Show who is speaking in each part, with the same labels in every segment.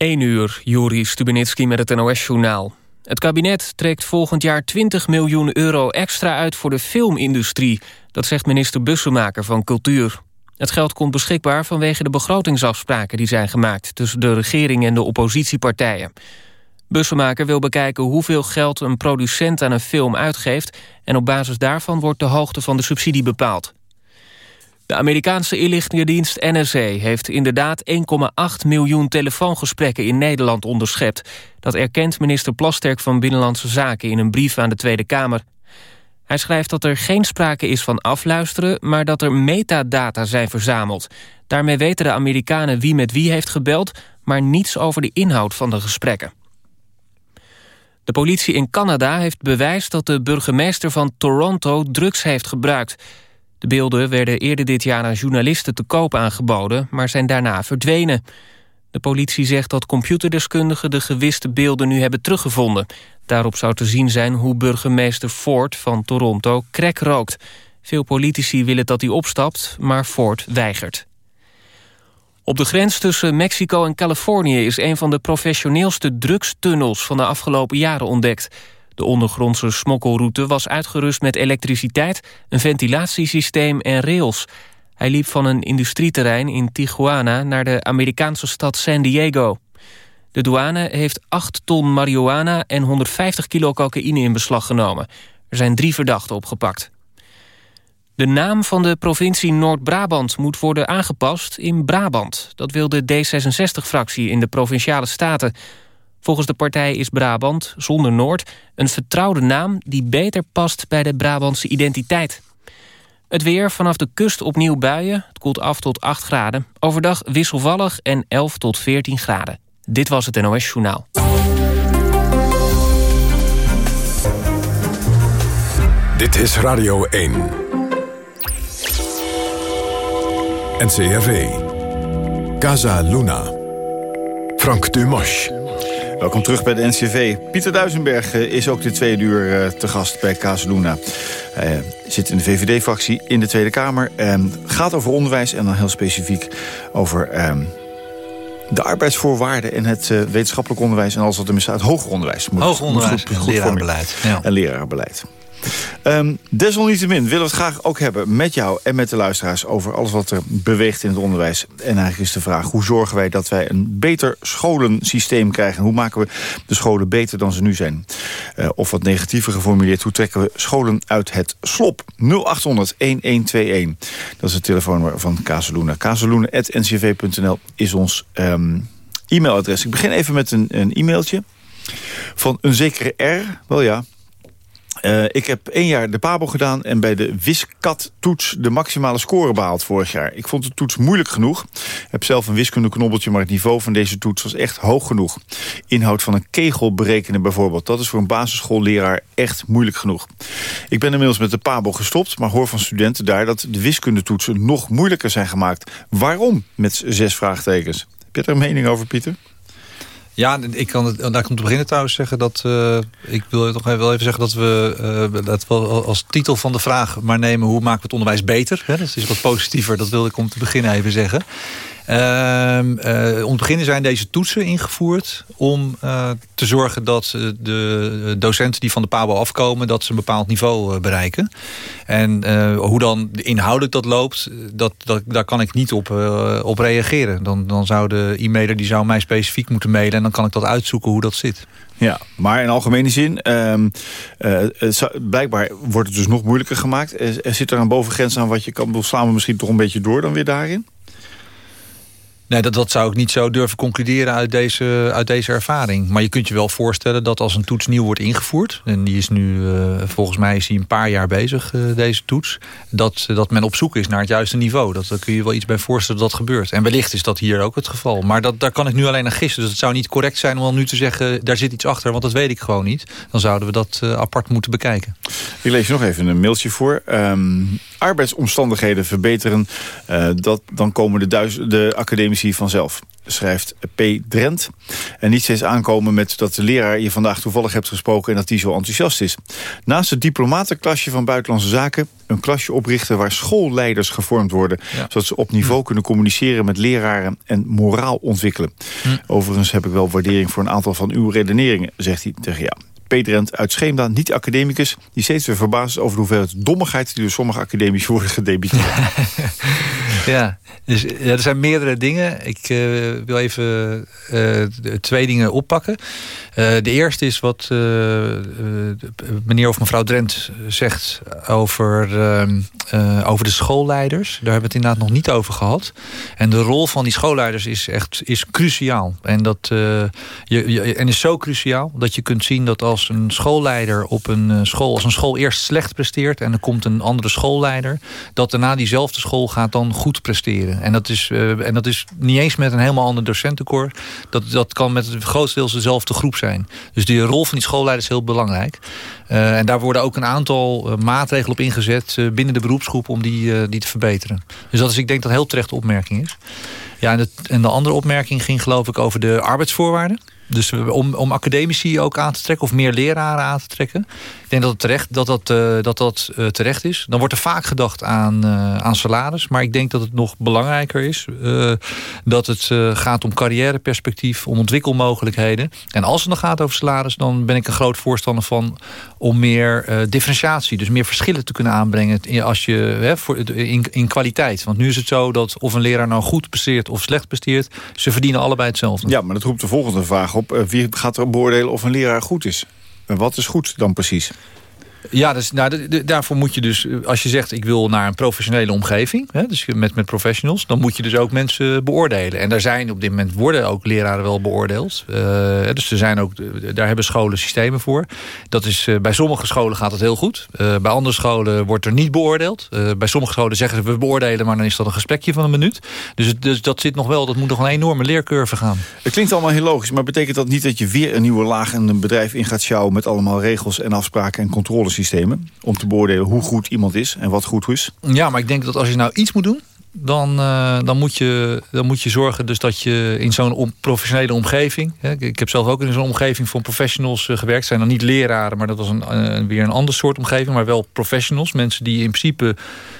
Speaker 1: 1 uur, Juri Stubenitski met het NOS-journaal. Het kabinet trekt volgend jaar 20 miljoen euro extra uit voor de filmindustrie. Dat zegt minister Bussemaker van Cultuur. Het geld komt beschikbaar vanwege de begrotingsafspraken die zijn gemaakt... tussen de regering en de oppositiepartijen. Bussemaker wil bekijken hoeveel geld een producent aan een film uitgeeft... en op basis daarvan wordt de hoogte van de subsidie bepaald. De Amerikaanse inlichtingendienst NSA heeft inderdaad 1,8 miljoen telefoongesprekken in Nederland onderschept. Dat erkent minister Plasterk van Binnenlandse Zaken in een brief aan de Tweede Kamer. Hij schrijft dat er geen sprake is van afluisteren, maar dat er metadata zijn verzameld. Daarmee weten de Amerikanen wie met wie heeft gebeld, maar niets over de inhoud van de gesprekken. De politie in Canada heeft bewijs dat de burgemeester van Toronto drugs heeft gebruikt. De beelden werden eerder dit jaar aan journalisten te koop aangeboden... maar zijn daarna verdwenen. De politie zegt dat computerdeskundigen de gewiste beelden nu hebben teruggevonden. Daarop zou te zien zijn hoe burgemeester Ford van Toronto crack rookt. Veel politici willen dat hij opstapt, maar Ford weigert. Op de grens tussen Mexico en Californië is een van de professioneelste drugstunnels van de afgelopen jaren ontdekt. De ondergrondse smokkelroute was uitgerust met elektriciteit, een ventilatiesysteem en rails. Hij liep van een industrieterrein in Tijuana naar de Amerikaanse stad San Diego. De douane heeft 8 ton marihuana en 150 kilo cocaïne in beslag genomen. Er zijn drie verdachten opgepakt. De naam van de provincie Noord-Brabant moet worden aangepast in Brabant. Dat wil de D66-fractie in de Provinciale Staten. Volgens de partij is Brabant, zonder Noord, een vertrouwde naam... die beter past bij de Brabantse identiteit. Het weer, vanaf de kust opnieuw buien. Het koelt af tot 8 graden. Overdag wisselvallig en 11 tot 14 graden. Dit was het NOS Journaal.
Speaker 2: Dit is Radio 1. NCRV. Casa Luna. Frank Dumas.
Speaker 3: Welkom terug bij de NCV. Pieter Duisenberg eh, is ook de tweede uur eh, te gast bij Casaluna. Hij eh, zit in de VVD-fractie in de Tweede Kamer. en gaat over onderwijs en dan heel specifiek over ehm, de arbeidsvoorwaarden... en het wetenschappelijk onderwijs en alles wat er misstaat. Hoger onderwijs.
Speaker 4: Hoger onderwijs en lerarenbeleid.
Speaker 3: Ja. En lerarenbeleid. Um, desalniettemin willen we het graag ook hebben met jou en met de luisteraars... over alles wat er beweegt in het onderwijs. En eigenlijk is de vraag, hoe zorgen wij dat wij een beter scholensysteem krijgen? Hoe maken we de scholen beter dan ze nu zijn? Uh, of wat negatiever geformuleerd, hoe trekken we scholen uit het slop? 0800-1121, dat is het telefoonnummer van Kazeluna. Kazeluna.ncv.nl is ons um, e-mailadres. Ik begin even met een, een e-mailtje van een zekere R. Wel ja, uh, ik heb één jaar de PABO gedaan en bij de wiskat-toets de maximale score behaald vorig jaar. Ik vond de toets moeilijk genoeg. Heb zelf een wiskundeknobbeltje, maar het niveau van deze toets was echt hoog genoeg. Inhoud van een kegel berekenen bijvoorbeeld. Dat is voor een basisschoolleraar echt moeilijk genoeg. Ik ben inmiddels met de PABO gestopt, maar hoor van studenten daar dat de wiskundetoetsen nog moeilijker zijn gemaakt. Waarom? Met zes vraagtekens. Heb je er een mening over, Pieter?
Speaker 4: Ja, ik kan het, daar komt te beginnen trouwens zeggen dat... Uh, ik wil toch wel even zeggen dat we, uh, dat we als titel van de vraag maar nemen... hoe maken we het onderwijs beter? Hè? Dat is wat positiever, dat wilde ik om te beginnen even zeggen. Uh, uh, om te beginnen zijn deze toetsen ingevoerd om uh, te zorgen dat de docenten die van de PABO afkomen, dat ze een bepaald niveau bereiken. En hoe dan inhoudelijk dat loopt, dat, dat, daar kan ik niet op, op reageren. Dan, dan zou de e-mailer die zou mij specifiek moeten mailen en dan kan ik dat uitzoeken hoe dat zit.
Speaker 3: Ja, maar in algemene zin, uh, blijkbaar wordt het dus nog moeilijker gemaakt. Er, zit er een bovengrens aan wat je kan, we misschien toch een beetje door dan weer daarin?
Speaker 4: Nee, dat, dat zou ik niet zo durven concluderen uit deze, uit deze ervaring. Maar je kunt je wel voorstellen dat als een toets nieuw wordt ingevoerd... en die is nu, uh, volgens mij is een paar jaar bezig, uh, deze toets... Dat, dat men op zoek is naar het juiste niveau. Dat, daar kun je wel iets bij voorstellen dat dat gebeurt. En wellicht is dat hier ook het geval. Maar dat, daar kan ik nu alleen naar gissen. Dus het zou niet correct zijn om dan nu te zeggen... daar zit iets achter, want dat weet ik gewoon niet. Dan zouden we dat uh, apart moeten bekijken.
Speaker 3: Ik lees nog even een mailtje voor. Um, arbeidsomstandigheden verbeteren... dat, dan komen de, duis, de vanzelf. schrijft P. Drent. En niet steeds aankomen met dat de leraar je vandaag toevallig hebt gesproken... en dat die zo enthousiast is. Naast het diplomatenklasje van Buitenlandse Zaken... een klasje oprichten waar schoolleiders gevormd worden... zodat ze op niveau hm. kunnen communiceren met leraren... en moraal ontwikkelen. Hm. Overigens heb ik wel waardering voor een aantal van uw redeneringen... zegt hij tegen jou. Peter Rent uit Scheemda, niet academicus... die steeds weer verbaasd over de hoeveelheid dommigheid... die door sommige academici worden gedebiteerd.
Speaker 4: ja, dus, er zijn meerdere dingen. Ik uh, wil even uh, twee dingen oppakken. Uh, de eerste is wat meneer of mevrouw Drent zegt over, ehm, over de schoolleiders. Daar hebben we het inderdaad nog niet over gehad. En de rol van die schoolleiders is echt is cruciaal. En, dat, je, en is zo cruciaal dat je kunt zien dat als een schoolleider op een school... als een school eerst slecht presteert en er komt een andere schoolleider... dat daarna diezelfde school gaat dan goed presteren. En dat is, uh, en dat is niet eens met een helemaal ander docentenkoor. Dat, dat kan met het grootsteels dezelfde groep zijn. Dus die rol van die schoolleiders is heel belangrijk. Uh, en daar worden ook een aantal maatregelen op ingezet binnen de beroepsgroep om die, die te verbeteren. Dus dat is, ik denk dat heel terecht opmerking is. Ja, en de, en de andere opmerking ging geloof ik over de arbeidsvoorwaarden. Dus om, om academici ook aan te trekken of meer leraren aan te trekken. Ik denk dat het terecht, dat dat, uh, dat, dat uh, terecht is. Dan wordt er vaak gedacht aan, uh, aan salaris. Maar ik denk dat het nog belangrijker is. dat het gaat om carrièreperspectief, om ontwikkelmogelijkheden. En als het dan gaat over salaris, dan ben ik een groot voorstander van om meer differentiatie. Dus meer verschillen te kunnen aanbrengen als je, hè, voor, in, in kwaliteit. Want nu is het zo dat of een leraar nou goed presteert of slecht presteert. Ze verdienen allebei hetzelfde.
Speaker 3: Ja, maar dat roept de volgende vraag op. wie gaat er beoordelen of een leraar goed is? En wat is goed dan precies?
Speaker 4: Ja, dus, nou, daarvoor moet je dus, als je zegt ik wil naar een professionele omgeving, hè, dus met, met professionals, dan moet je dus ook mensen beoordelen. En daar zijn op dit moment worden ook leraren wel beoordeeld. Uh, dus er zijn ook, daar hebben scholen systemen voor. Dat is, bij sommige scholen gaat het heel goed. Bij andere scholen wordt er niet beoordeeld. bij sommige scholen zeggen ze we beoordelen, maar dan is dat een gesprekje van een minuut. Dus, dus dat zit nog wel, dat moet nog een enorme leercurve gaan.
Speaker 3: Het klinkt allemaal heel logisch, maar betekent dat niet dat je weer een nieuwe laag in een bedrijf in gaat sjouwen met allemaal regels en afspraken en controles? Systemen om te beoordelen hoe goed iemand is en wat goed is.
Speaker 4: Ja, maar ik denk dat als je nou iets moet doen dan, uh, dan, moet je, dan moet je zorgen dus dat je in zo'n professionele omgeving... Hè, ik heb zelf ook in zo'n omgeving van professionals uh, gewerkt. zijn dan niet leraren, maar dat was een, uh, weer een ander soort omgeving. Maar wel professionals. Mensen die in principe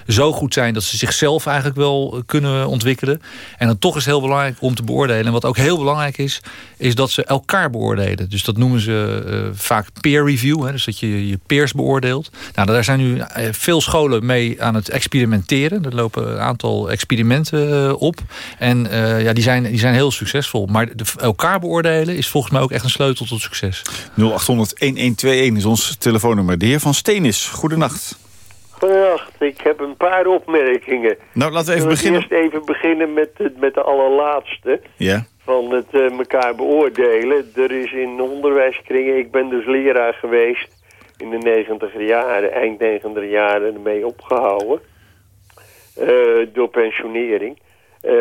Speaker 4: zo goed zijn... dat ze zichzelf eigenlijk wel kunnen ontwikkelen. En dan toch is het heel belangrijk om te beoordelen. En wat ook heel belangrijk is, is dat ze elkaar beoordelen. Dus dat noemen ze vaak peer review. Hè, dus dat je je peers beoordeelt. Nou, daar zijn nu veel scholen mee aan het experimenteren. Er lopen een aantal experimenten eh, op. En uh, ja, die, zijn, die zijn heel succesvol. Maar de, elkaar beoordelen is volgens mij ook echt een sleutel tot succes.
Speaker 3: 0800-1121 is ons telefoonnummer. De heer Van Steenis, goedenacht.
Speaker 5: Goedenacht, ik heb een paar opmerkingen.
Speaker 3: Nou, laten we even beginnen.
Speaker 5: Eerst even beginnen met, met de allerlaatste.
Speaker 3: Ja.
Speaker 5: Van het uh, elkaar beoordelen. Er is in onderwijskringen, ik ben dus leraar geweest in de negentiger jaren, eind negentiger jaren ermee opgehouden. Eh, door pensionering. Eh,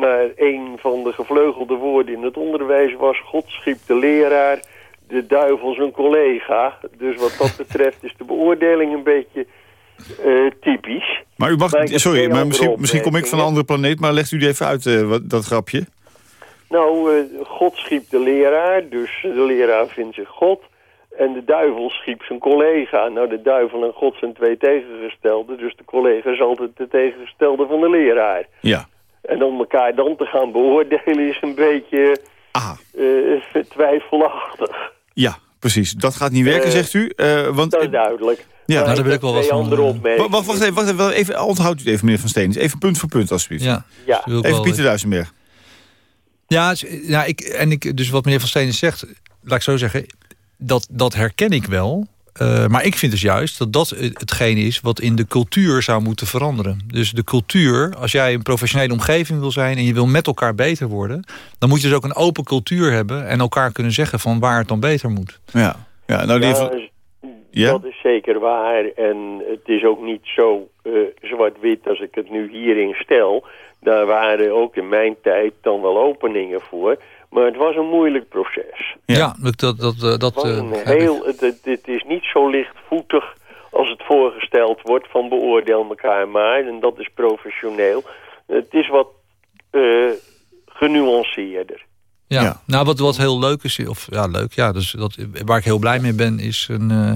Speaker 5: maar een van de gevleugelde woorden in het onderwijs was... God schiep de leraar, de duivel zijn collega. Dus wat dat betreft is de beoordeling een beetje uh, typisch.
Speaker 3: Maar u mag, sorry, maar misschien, misschien kom ik van een andere planeet... maar legt u die even uit, uh, wat, dat grapje.
Speaker 5: Nou, God schiep de leraar, dus de leraar vindt zich God... En de duivel schiep zijn collega. Nou, de duivel en God zijn twee tegengestelde. Dus de collega is altijd de tegengestelde van de leraar.
Speaker 3: Ja.
Speaker 5: En om elkaar dan te gaan beoordelen is een beetje uh, twijfelachtig.
Speaker 3: Ja, precies. Dat gaat niet werken, uh, zegt u. Uh, want,
Speaker 5: dat is duidelijk.
Speaker 4: Ja, nou, daar wil ik wel wat van.
Speaker 5: Wacht,
Speaker 3: wacht even, wacht even, even, onthoudt u het even, meneer Van Steen. Even punt voor punt, alsjeblieft.
Speaker 4: Ja,
Speaker 5: ja.
Speaker 3: Even Pieter Duisenberg.
Speaker 4: Ja, ja ik, en ik, dus wat meneer Van Steen zegt, laat ik zo zeggen dat, dat herken ik wel. Uh, maar ik vind dus juist dat dat hetgeen is wat in de cultuur zou moeten veranderen. Dus de cultuur, als jij een professionele omgeving wil zijn... en je wil met elkaar beter worden... dan moet je dus ook een open cultuur hebben... en elkaar kunnen zeggen van waar het dan beter moet.
Speaker 3: Ja, ja nou die... Ja,
Speaker 5: ja? Dat is zeker waar. En het is ook niet zo uh, zwart-wit als ik het nu hierin stel. Daar waren ook in mijn tijd dan wel openingen voor... Maar het was een moeilijk proces.
Speaker 4: Ja, dat... dat, dat, dat
Speaker 5: het, uh, heel, het, is niet zo lichtvoetig als het voorgesteld wordt van beoordeel elkaar maar. En dat is professioneel. Het is wat uh, genuanceerder.
Speaker 4: Ja.
Speaker 3: Ja.
Speaker 4: nou wat, wat heel leuk is, of ja, leuk, ja, dus dat, waar ik heel blij mee ben, is een eh,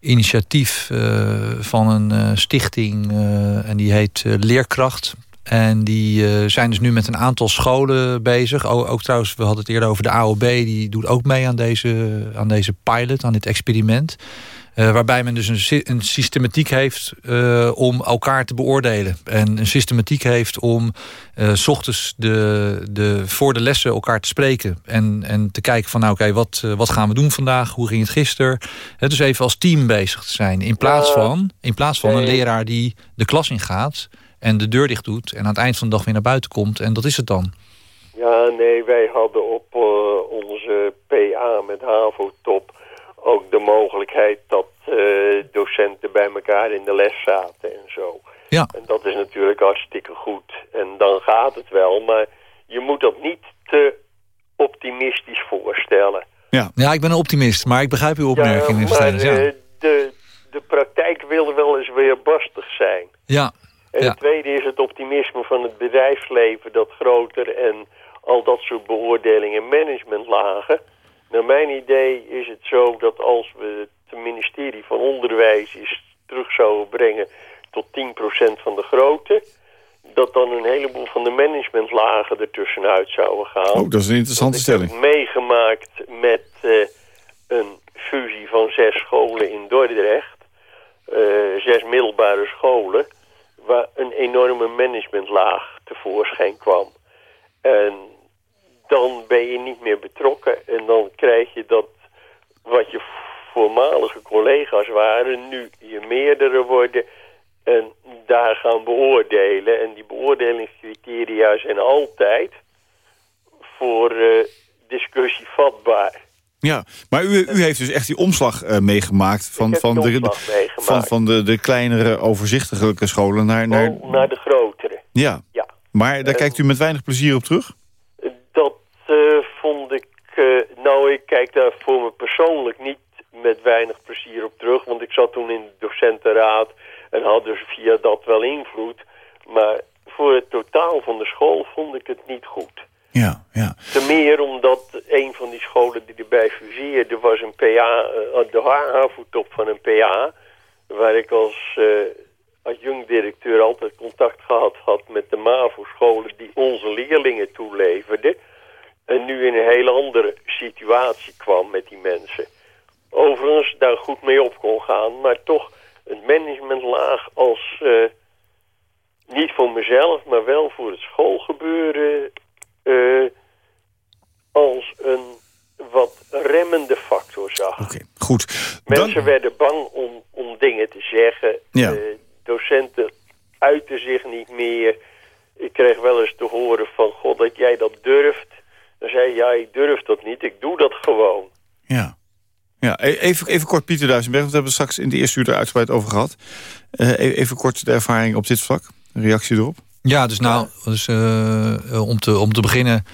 Speaker 4: initiatief eh, van een eh, stichting eh, en die heet eh, Leerkracht. En die eh, zijn dus nu met een aantal scholen bezig. O- ook trouwens, we hadden het eerder over de AOB, die doet ook mee aan deze, aan deze pilot, aan dit experiment. Eh, waarbij men dus een, een systematiek heeft eh, om elkaar te beoordelen. En een systematiek heeft om s ochtends de, de, voor de lessen elkaar te spreken. En, en te kijken van nou oké, wat, wat gaan we doen vandaag? Hoe ging het gisteren? Dus even als team bezig te zijn. In plaats van, in plaats van een leraar die de klas ingaat en de deur dicht doet. En aan het eind van de dag weer naar buiten komt. En dat is het dan.
Speaker 5: Ja, nee, wij hadden op eh, onze PA met HAVO-top ook de mogelijkheid dat eh, docenten bij elkaar in de les zaten en zo.
Speaker 4: Ja.
Speaker 5: En dat is natuurlijk hartstikke goed. En dan gaat het wel, maar je moet dat niet te optimistisch voorstellen.
Speaker 4: Ja, ik ben een optimist, maar ik begrijp uw opmerking. meneer
Speaker 5: maar
Speaker 4: ja.
Speaker 5: eh, de, de praktijk wil wel eens weer barstig zijn.
Speaker 4: ja.
Speaker 5: En
Speaker 4: Ja.
Speaker 5: het tweede is het optimisme van het bedrijfsleven dat groter en al dat soort beoordelingen en managementlagen. Naar mijn idee is het zo dat als we het ministerie van Onderwijs eens terug zouden brengen tot 10% van de grootte, dat dan een heleboel van de managementlagen ertussenuit zouden gaan.
Speaker 3: Oh, dat is een interessante
Speaker 5: Want ik
Speaker 3: stelling.
Speaker 5: heb meegemaakt met eh, een fusie van zes scholen in Dordrecht. eh, zes middelbare scholen. Waar een enorme managementlaag tevoorschijn kwam. En dan ben je niet meer betrokken. En dan krijg je dat wat je voormalige collega's waren... nu je meerdere worden en daar gaan beoordelen. En die beoordelingscriteria zijn altijd voor eh, discussie vatbaar.
Speaker 3: Ja, maar u, u heeft dus echt die omslag eh, meegemaakt van, van, de,
Speaker 5: omslag meegemaakt.
Speaker 3: van, van de, de kleinere overzichtelijke scholen naar... naar
Speaker 5: Oh, naar de grotere.
Speaker 3: ja.
Speaker 5: Ja.
Speaker 3: Maar daar
Speaker 5: Eh,
Speaker 3: kijkt u met weinig plezier op terug?
Speaker 5: Dat eh, vond ik... nou, ik kijk daar voor me persoonlijk niet met weinig plezier op terug. Want ik zat toen in de docentenraad en had dus via dat wel invloed. Maar voor het totaal van de school vond ik het niet goed.
Speaker 3: Ja, ja.
Speaker 5: Te meer omdat een van die scholen die erbij fuseerde was een PA, eh, de HAVO-top van een PA. Waar ik als uh, adjunct-directeur altijd contact gehad had met de MAVO-scholen die onze leerlingen toeleverden. En nu in een hele andere situatie kwam met die mensen. Overigens daar goed mee op kon gaan, maar toch een managementlaag als... Uh, niet voor mezelf, maar wel voor het schoolgebeuren uh, als een wat remmende factor zag.
Speaker 3: Oké, okay, goed.
Speaker 5: Mensen Dan... werden bang om, om dingen te zeggen.
Speaker 3: Ja.
Speaker 5: Uh, docenten uiten zich niet meer. Ik kreeg wel eens te horen van... God, dat jij dat durft. Dan zei je, ja, ik durf dat niet. Ik doe dat gewoon.
Speaker 3: Ja. Ja, even, even kort Pieter Duisenberg, want we hebben straks in de eerste uur er uitgebreid over gehad. Uh, even kort de ervaring op dit vlak, een reactie erop.
Speaker 4: Ja, dus nou, dus, uh, om, te, om te beginnen,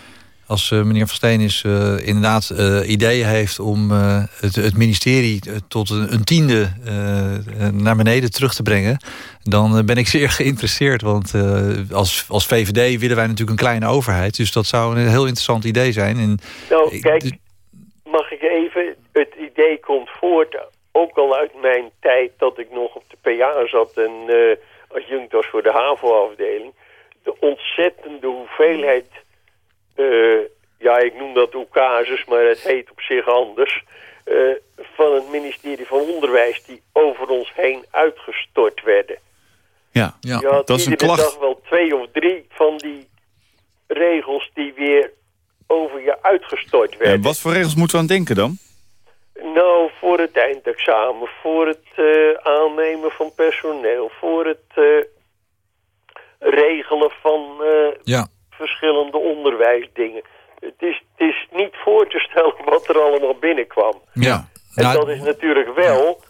Speaker 4: als uh, meneer Van Steen is uh, inderdaad ideeën heeft om het, het, ministerie tot een, een tiende naar beneden terug te brengen, dan ben ik zeer geïnteresseerd. Want als, als VVD willen wij natuurlijk een kleine overheid, dus dat zou een heel interessant idee zijn. En,
Speaker 5: nou, kijk, mag ik even, het idee komt voort, ook al uit mijn tijd dat ik nog op de PA zat en adjunct was voor de HAVO-afdeling. De ontzettende hoeveelheid, uh, ja ik noem dat casus, maar het heet op zich anders, uh, van het ministerie van Onderwijs die over ons heen uitgestort werden.
Speaker 3: Ja,
Speaker 5: ja. Je had
Speaker 3: dat is een klacht.
Speaker 5: dag wel twee of drie van die regels die weer over je uitgestort werden.
Speaker 3: En wat voor regels moeten we aan denken dan?
Speaker 5: Nou, voor het eindexamen, voor het uh, aannemen van personeel, voor het uh, regelen van uh,
Speaker 4: ja.
Speaker 5: verschillende onderwijsdingen. Het is, het is niet voor te stellen wat er allemaal binnenkwam.
Speaker 4: Ja.
Speaker 5: En
Speaker 4: nou,
Speaker 5: dat is natuurlijk wel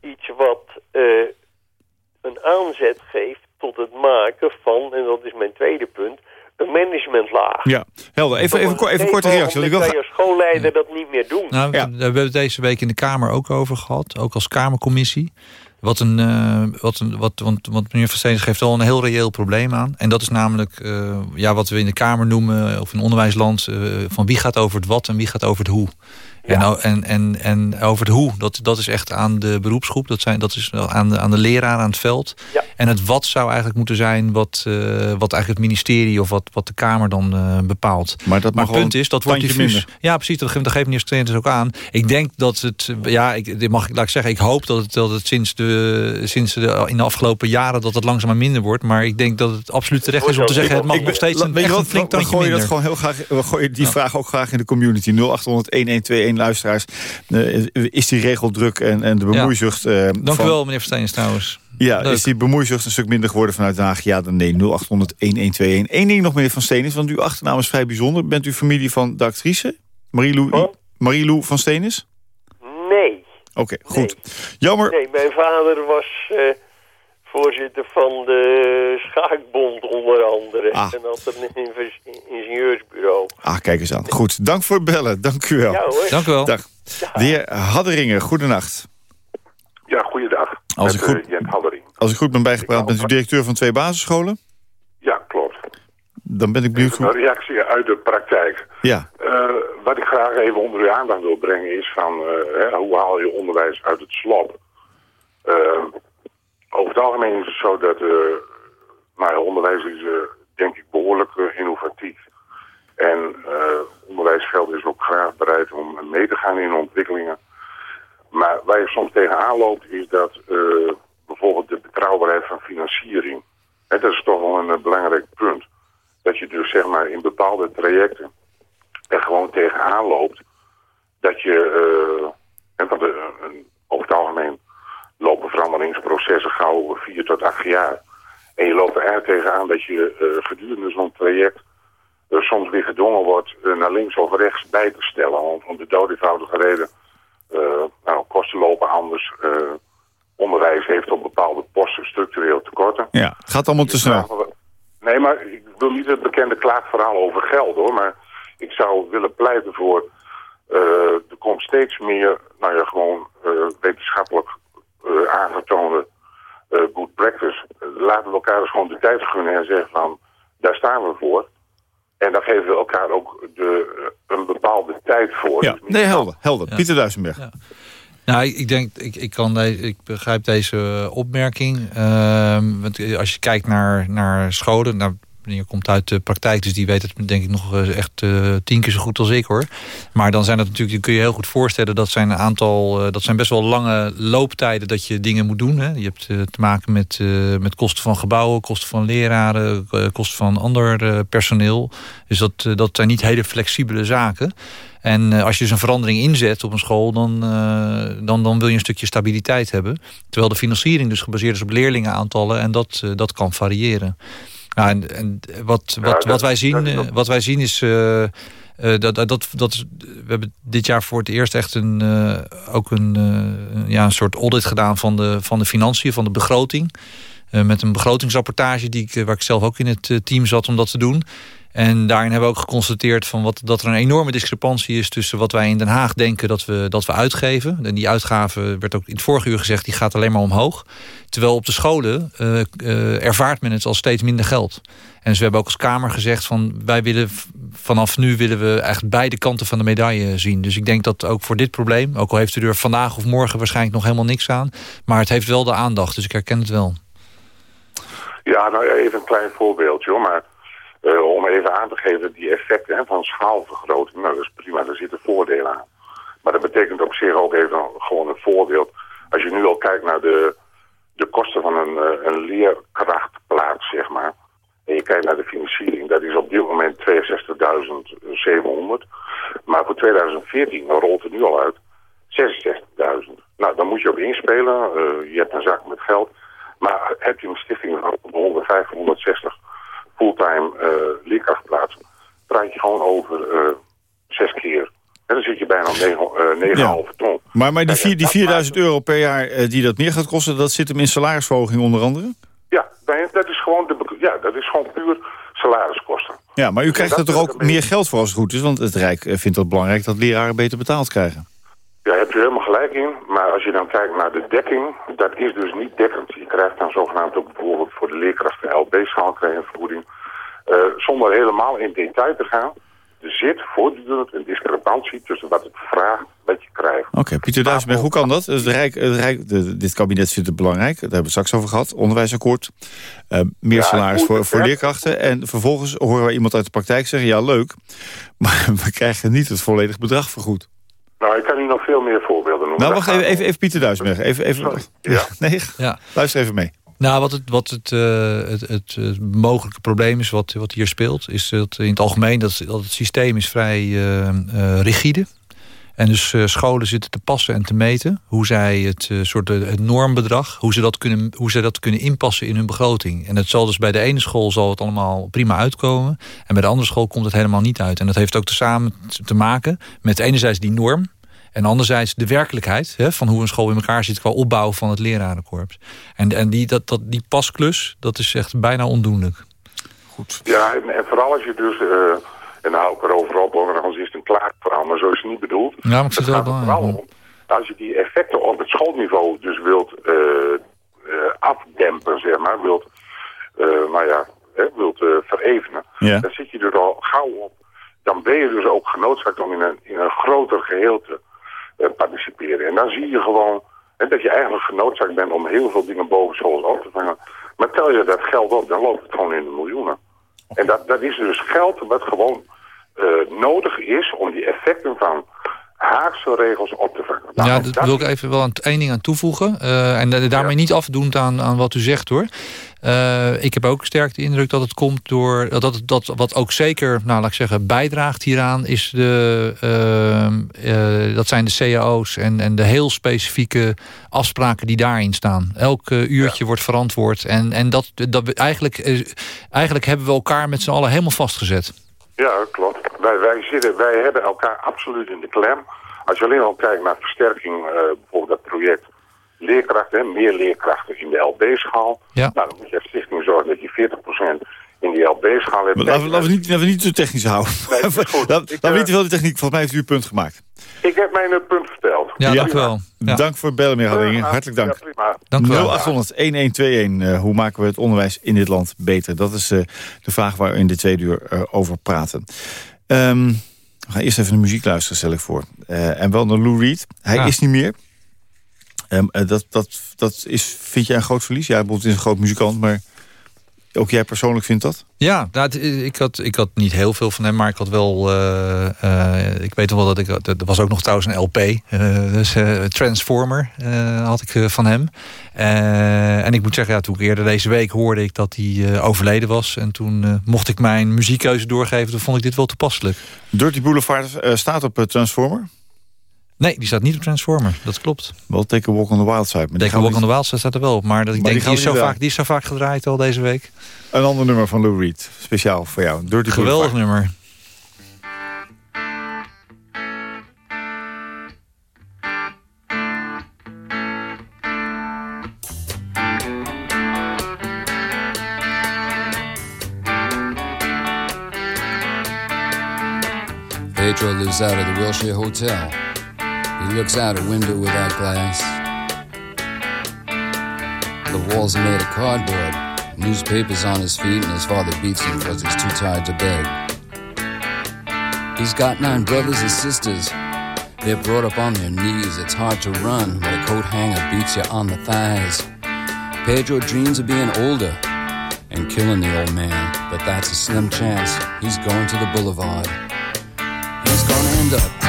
Speaker 5: iets wat een aanzet geeft tot het maken van, en dat is mijn tweede punt, een managementlaag.
Speaker 3: Ja, helder. Even, even, even, even korte reactie.
Speaker 5: Ik wil je als schoolleider ja. dat niet meer doen.
Speaker 4: Nou,
Speaker 3: ja.
Speaker 4: Daar hebben we het deze week in de Kamer ook over gehad. Ook als Kamercommissie. Wat een, uh, wat een, wat, want, want meneer Versteenis geeft wel een heel reëel probleem aan. En dat is namelijk uh, ja, wat we in de Kamer noemen, of in onderwijsland, uh, van wie gaat over het wat en wie gaat over het hoe. Ja. En, en, en, over het hoe, dat, dat is echt aan de beroepsgroep. Dat, zijn, dat is aan de, aan de leraar aan het veld.
Speaker 5: Ja.
Speaker 4: En het wat zou eigenlijk moeten zijn wat, uh, wat eigenlijk het ministerie of wat, wat de Kamer dan uh, bepaalt.
Speaker 3: Maar, dat
Speaker 4: maar het punt is, dat wordt diffuus. Minder. Ja, precies, dat, dat geeft meneer ook aan. Ik denk dat het, ja, ik, dit mag ik, laat ik zeggen, ik hoop dat het, dat het sinds, de, sinds de, in de afgelopen jaren dat het langzaam minder wordt. Maar ik denk dat het absoluut terecht is om te zeggen, het mag nog steeds een, echt een flink tandje
Speaker 3: minder. Dat gewoon heel graag, we gooien die ja. vraag ook graag in de community. 0800 1121 luisteraars. Uh, is die regeldruk en, en de bemoeizucht... Ja.
Speaker 4: Uh, Dank van... u wel, meneer Versteens, trouwens.
Speaker 3: Ja, Leuk. is die bemoeizucht een stuk minder geworden vanuit Den Haag? Ja, dan nee, 0800 1121. Eén ding nog, meneer Van Steenis, want uw achternaam is vrij bijzonder. Bent u familie van de actrice Marilou, oh? Marilou van Steenis?
Speaker 5: Nee.
Speaker 3: Oké, okay, goed. Nee. Jammer.
Speaker 5: Nee, mijn vader was... Uh voorzitter van de Schaakbond onder andere.
Speaker 3: Ah.
Speaker 5: En had een ingenieursbureau.
Speaker 3: Ah, kijk eens aan. Goed, dank voor het bellen. Dank u wel.
Speaker 5: Ja, hoor.
Speaker 4: Dank u wel.
Speaker 3: Dag. De heer Hadderingen, goedenacht.
Speaker 6: Ja, goeiedag.
Speaker 3: Als ik, goed,
Speaker 6: uh, Haddering.
Speaker 3: als ik goed ben bijgepraat, bent u directeur van twee basisscholen?
Speaker 6: Ja, klopt.
Speaker 3: Dan ben ik benieuwd...
Speaker 6: Een reactie uit de praktijk.
Speaker 3: Ja.
Speaker 6: Uh, wat ik graag even onder uw aandacht wil brengen is van... Uh, hè, hoe haal je onderwijs uit het slop? Over het algemeen is het zo dat uh, nou, onderwijs is uh, denk ik behoorlijk uh, innovatief. En onderwijsgeld is ook graag bereid om mee te gaan in ontwikkelingen. Maar waar je soms tegenaan loopt is dat bijvoorbeeld de betrouwbaarheid van financiering... Hè, dat is toch wel een belangrijk punt. Dat je dus zeg maar in bepaalde trajecten er gewoon tegenaan loopt... dat je, en dat, over het algemeen lopen veranderingsprocessen gauw vier tot acht jaar. En je loopt er eigenlijk tegenaan dat je uh, gedurende zo'n traject uh, soms weer gedwongen wordt uh, naar links of rechts bij te stellen. Want om de dood eenvoudige reden, nou, kosten lopen anders. onderwijs heeft op bepaalde posten structureel tekorten.
Speaker 3: Ja, gaat allemaal te snel.
Speaker 6: Nee, maar ik wil niet het bekende klaagverhaal over geld hoor. Maar ik zou willen pleiten voor... er komt steeds meer, nou ja, gewoon wetenschappelijk aangetoonde uh, good practice. laten we elkaar dus gewoon de tijd gunnen en zeggen van, daar staan we voor. En daar geven we elkaar ook de, uh, een bepaalde tijd voor.
Speaker 3: Ja, nee, helder. helder. Ja. Pieter Duisenberg. Ja.
Speaker 4: Nou, ik, ik denk, ik, ik, kan deze, ik begrijp deze opmerking. Uh, want als je kijkt naar, naar scholen, nou, meneer komt uit de praktijk, dus die weet het denk ik nog eh, echt uh, tien keer zo goed als ik hoor. Maar dan zijn dat natuurlijk, kun je heel goed voorstellen, dat zijn een aantal, uh, dat zijn best wel lange looptijden dat je dingen moet doen. Hè. Je hebt te maken met, met kosten van gebouwen, kosten van leraren, kosten van ander personeel. Dus dat, dat zijn niet hele flexibele zaken. En als je dus een verandering inzet op een school, dan, dan, dan wil je een stukje stabiliteit hebben. Terwijl de financiering dus gebaseerd is op leerlingenaantallen en dat, dat kan variëren. Nou, en, en wat, wat, wat, wij zien, wat wij zien is... Uh, dat, dat, dat, we hebben dit jaar voor het eerst echt een, uh, ook een, ja, een soort audit gedaan van de, van de financiën, van de begroting. met een begrotingsrapportage die ik, waar ik zelf ook in het team zat om dat te doen. En daarin hebben we ook geconstateerd van wat, dat er een enorme discrepantie is... tussen wat wij in Den Haag denken dat we, dat we uitgeven. En die uitgave, werd ook in het vorige uur gezegd, die gaat alleen maar omhoog. Terwijl op de scholen uh, uh, ervaart men het als steeds minder geld. En we hebben ook als Kamer gezegd van... wij willen vanaf nu willen we echt beide kanten van de medaille zien. Dus ik denk dat ook voor dit probleem... ook al heeft u er vandaag of morgen waarschijnlijk nog helemaal niks aan... maar het heeft wel de aandacht, dus ik herken het wel.
Speaker 6: Ja, nou even een klein voorbeeldje hoor, maar... Uh, om even aan te geven, die effecten van schaalvergroting, nou dat is prima, daar zitten voordelen aan. Maar dat betekent op zich ook even gewoon een voorbeeld. Als je nu al kijkt naar de, de kosten van een, uh, een leerkrachtplaats, zeg maar. En je kijkt naar de financiering, dat is op dit moment 62.700. Maar voor 2014, dan rolt het nu al uit, 66.000. Nou, dan moet je ook inspelen. Uh, je hebt een zak met geld. Maar heb je een stichting van 100, 160 fulltime uh, leerkrachtplaats, praat je gewoon over uh, zes keer. En dan zit je bijna op 9,5 uh, ja. ton.
Speaker 3: Maar, maar die, vier, die 4000 euro per jaar die dat meer gaat kosten... dat zit hem in salarisverhoging onder andere?
Speaker 6: Ja, dat is gewoon, de, ja, dat is gewoon puur salariskosten.
Speaker 3: Ja, maar u krijgt er toch ook meer geld voor als het goed is? Want het Rijk vindt het belangrijk dat leraren beter betaald krijgen.
Speaker 6: Ja, hebt u helemaal gelijk in. Maar als je dan kijkt naar de dekking, dat is dus niet dekkend. Je krijgt dan zogenaamd ook bijvoorbeeld voor de leerkrachten LB-schaal een vergoeding. Uh, zonder helemaal in detail te gaan. Er zit voortdurend een discrepantie tussen wat het vraagt wat je krijgt.
Speaker 3: Oké, Pieter Duisberg, hoe kan dat? Dus Rijk, de Rijk, de, dit kabinet vindt het belangrijk. Daar hebben we straks over gehad. Onderwijsakkoord. Uh, meer salaris voor, voor leerkrachten. En vervolgens horen we iemand uit de praktijk zeggen... ja, leuk, maar we krijgen niet het volledige bedrag vergoed.
Speaker 6: Nou, ik kan u nog veel meer voorbeelden noemen.
Speaker 3: Nou, wacht even, even, even Pieter Duisberg. Even, even, ja. Nee, ja. luister even mee.
Speaker 4: Nou, wat, het, wat het, uh, het, het, mogelijke probleem is wat, wat hier speelt... is dat in het algemeen dat, dat het systeem is vrij uh, uh, rigide. En dus scholen zitten te passen en te meten... hoe zij het, soort, het normbedrag, hoe ze, dat kunnen, hoe ze dat kunnen inpassen in hun begroting. En het zal dus bij de ene school zal het allemaal prima uitkomen... en bij de andere school komt het helemaal niet uit. En dat heeft ook te samen te maken met enerzijds die norm... En anderzijds de werkelijkheid hè, van hoe een school in elkaar zit... qua opbouw van het lerarenkorps. En, en die, dat, dat, die pasklus, dat is echt bijna ondoenlijk.
Speaker 6: Goed. Ja, en, vooral als je dus... En nou ook erover op, verhaal. Maar zo is het niet bedoeld.
Speaker 4: Ja, maar ik het
Speaker 6: gaat er vooral om. Als je die effecten op het schoolniveau dus wilt uh, uh, afdempen, zeg maar... Wilt, nou ja, hè, wilt verevenen... Ja. dan zit je er al gauw op. Dan ben je dus ook genoodzaakt om in een, in een groter geheel te eh, participeren. En dan zie je gewoon hè, dat je eigenlijk genoodzaakt bent om heel veel dingen boven school op te vangen. Maar tel je dat geld op, dan loopt het gewoon in de miljoenen. En dat, dat is dus geld wat gewoon uh, nodig is om die effecten van Haagse regels op te vangen.
Speaker 4: Nou, ja, dat wil ik even wel een één ding aan toevoegen. Uh, en daarmee niet afdoend aan, aan wat u zegt hoor. Uh, ik heb ook sterk de indruk dat het komt door... dat, dat wat ook zeker, nou laat ik zeggen, bijdraagt hieraan... Is de, uh, dat zijn de cao's en, en de heel specifieke afspraken die daarin staan. Elk uurtje wordt verantwoord. En, en dat, dat, eigenlijk, eigenlijk hebben we elkaar met z'n allen helemaal vastgezet.
Speaker 6: Ja, klopt. Wij, wij, zitten, wij hebben elkaar absoluut in de klem. Als je alleen al kijkt naar versterking, uh, bijvoorbeeld dat project leerkrachten, meer leerkrachten in de LB-schaal. Ja. Nou, dan moet je als stichting zorgen dat je 40% in die LB-schaal hebt.
Speaker 3: Laten, laten, we niet, laten we niet te technisch houden. Nee, goed. laten we niet te veel de techniek. Volgens mij heeft u een punt gemaakt.
Speaker 6: Ik heb mijn punt verteld.
Speaker 4: Ja, dank u wel. Ja.
Speaker 3: Dank voor het bellen, meneer. Hartelijk dank. Ja, dank u wel. 0800-1121. Uh, hoe maken we het onderwijs in dit land beter? Dat is uh, de vraag waar we in de tweede uur uh, over praten. Um, we gaan eerst even de muziek luisteren, stel ik voor. Uh, en wel naar Lou Reed. Hij is niet meer. Um, dat, dat, dat is, vind jij een groot verlies? Ja, het is een groot muzikant, maar ook jij persoonlijk vindt dat?
Speaker 4: Ja, nou, ik, had, ik had niet heel veel van hem, maar ik had wel... Uh, uh, ik weet wel dat ik... Er was ook nog trouwens een LP. Uh, dus Transformer had ik van hem. en ik moet zeggen, ja, toen ik eerder deze week hoorde ik dat hij overleden was. En toen mocht ik mijn muziekkeuze doorgeven. Toen vond ik dit wel toepasselijk.
Speaker 3: Dirty Boulevard staat op Transformer?
Speaker 4: Nee, die staat niet op Transformer. Dat klopt.
Speaker 3: Wel Take a Walk on the Wild Side.
Speaker 4: Take a Walk on the Wild Side staat er wel op. Maar dat, ik denk, die, die, is zo vaak, die is zo vaak gedraaid al deze week.
Speaker 3: Een ander nummer van Lou Reed. Speciaal voor jou. Dirty
Speaker 4: Geweldig nummer.
Speaker 7: Pedro lives out of the Wilshire Hotel. He looks out a window without glass. The walls are made of cardboard. Newspapers on his feet, and his father beats him because he's too tired to beg. He's got nine brothers and sisters. They're brought up on their knees. It's hard to run when a coat hanger beats you on the thighs. Pedro dreams of being older and killing the old man, but that's a slim chance. He's going to the boulevard. He's gonna end up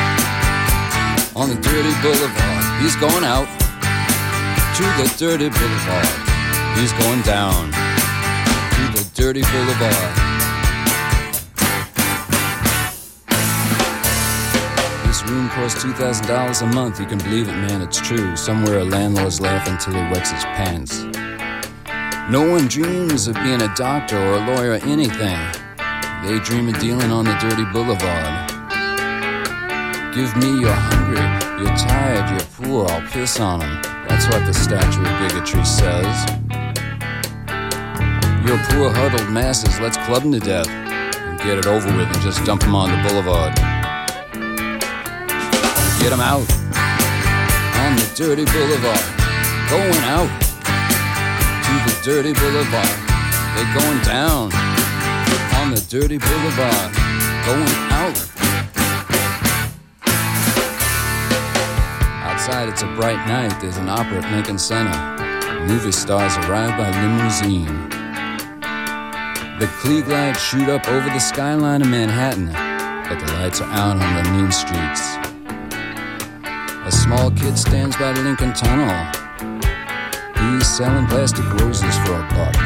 Speaker 7: on the dirty boulevard. He's going out to the dirty boulevard. He's going down to the dirty boulevard. This room costs $2,000 a month. You can believe it, man, it's true. Somewhere a landlord's laughing till he wets his pants. No one dreams of being a doctor or a lawyer or anything. They dream of dealing on the dirty boulevard. Give me you're hungry, you're tired, you're poor, I'll piss on them. That's what the statue of bigotry says. You're poor huddled masses, let's club them to death and get it over with and just dump them on the boulevard. Get them out. on the dirty boulevard, going out to the dirty boulevard. They're going down on the dirty boulevard, going out. Outside, it's a bright night. There's an opera at Lincoln Center. Movie stars arrive by limousine. The Klieg lights shoot up over the skyline of Manhattan, but the lights are out on the mean streets. A small kid stands by the Lincoln Tunnel. He's selling plastic roses for a buck.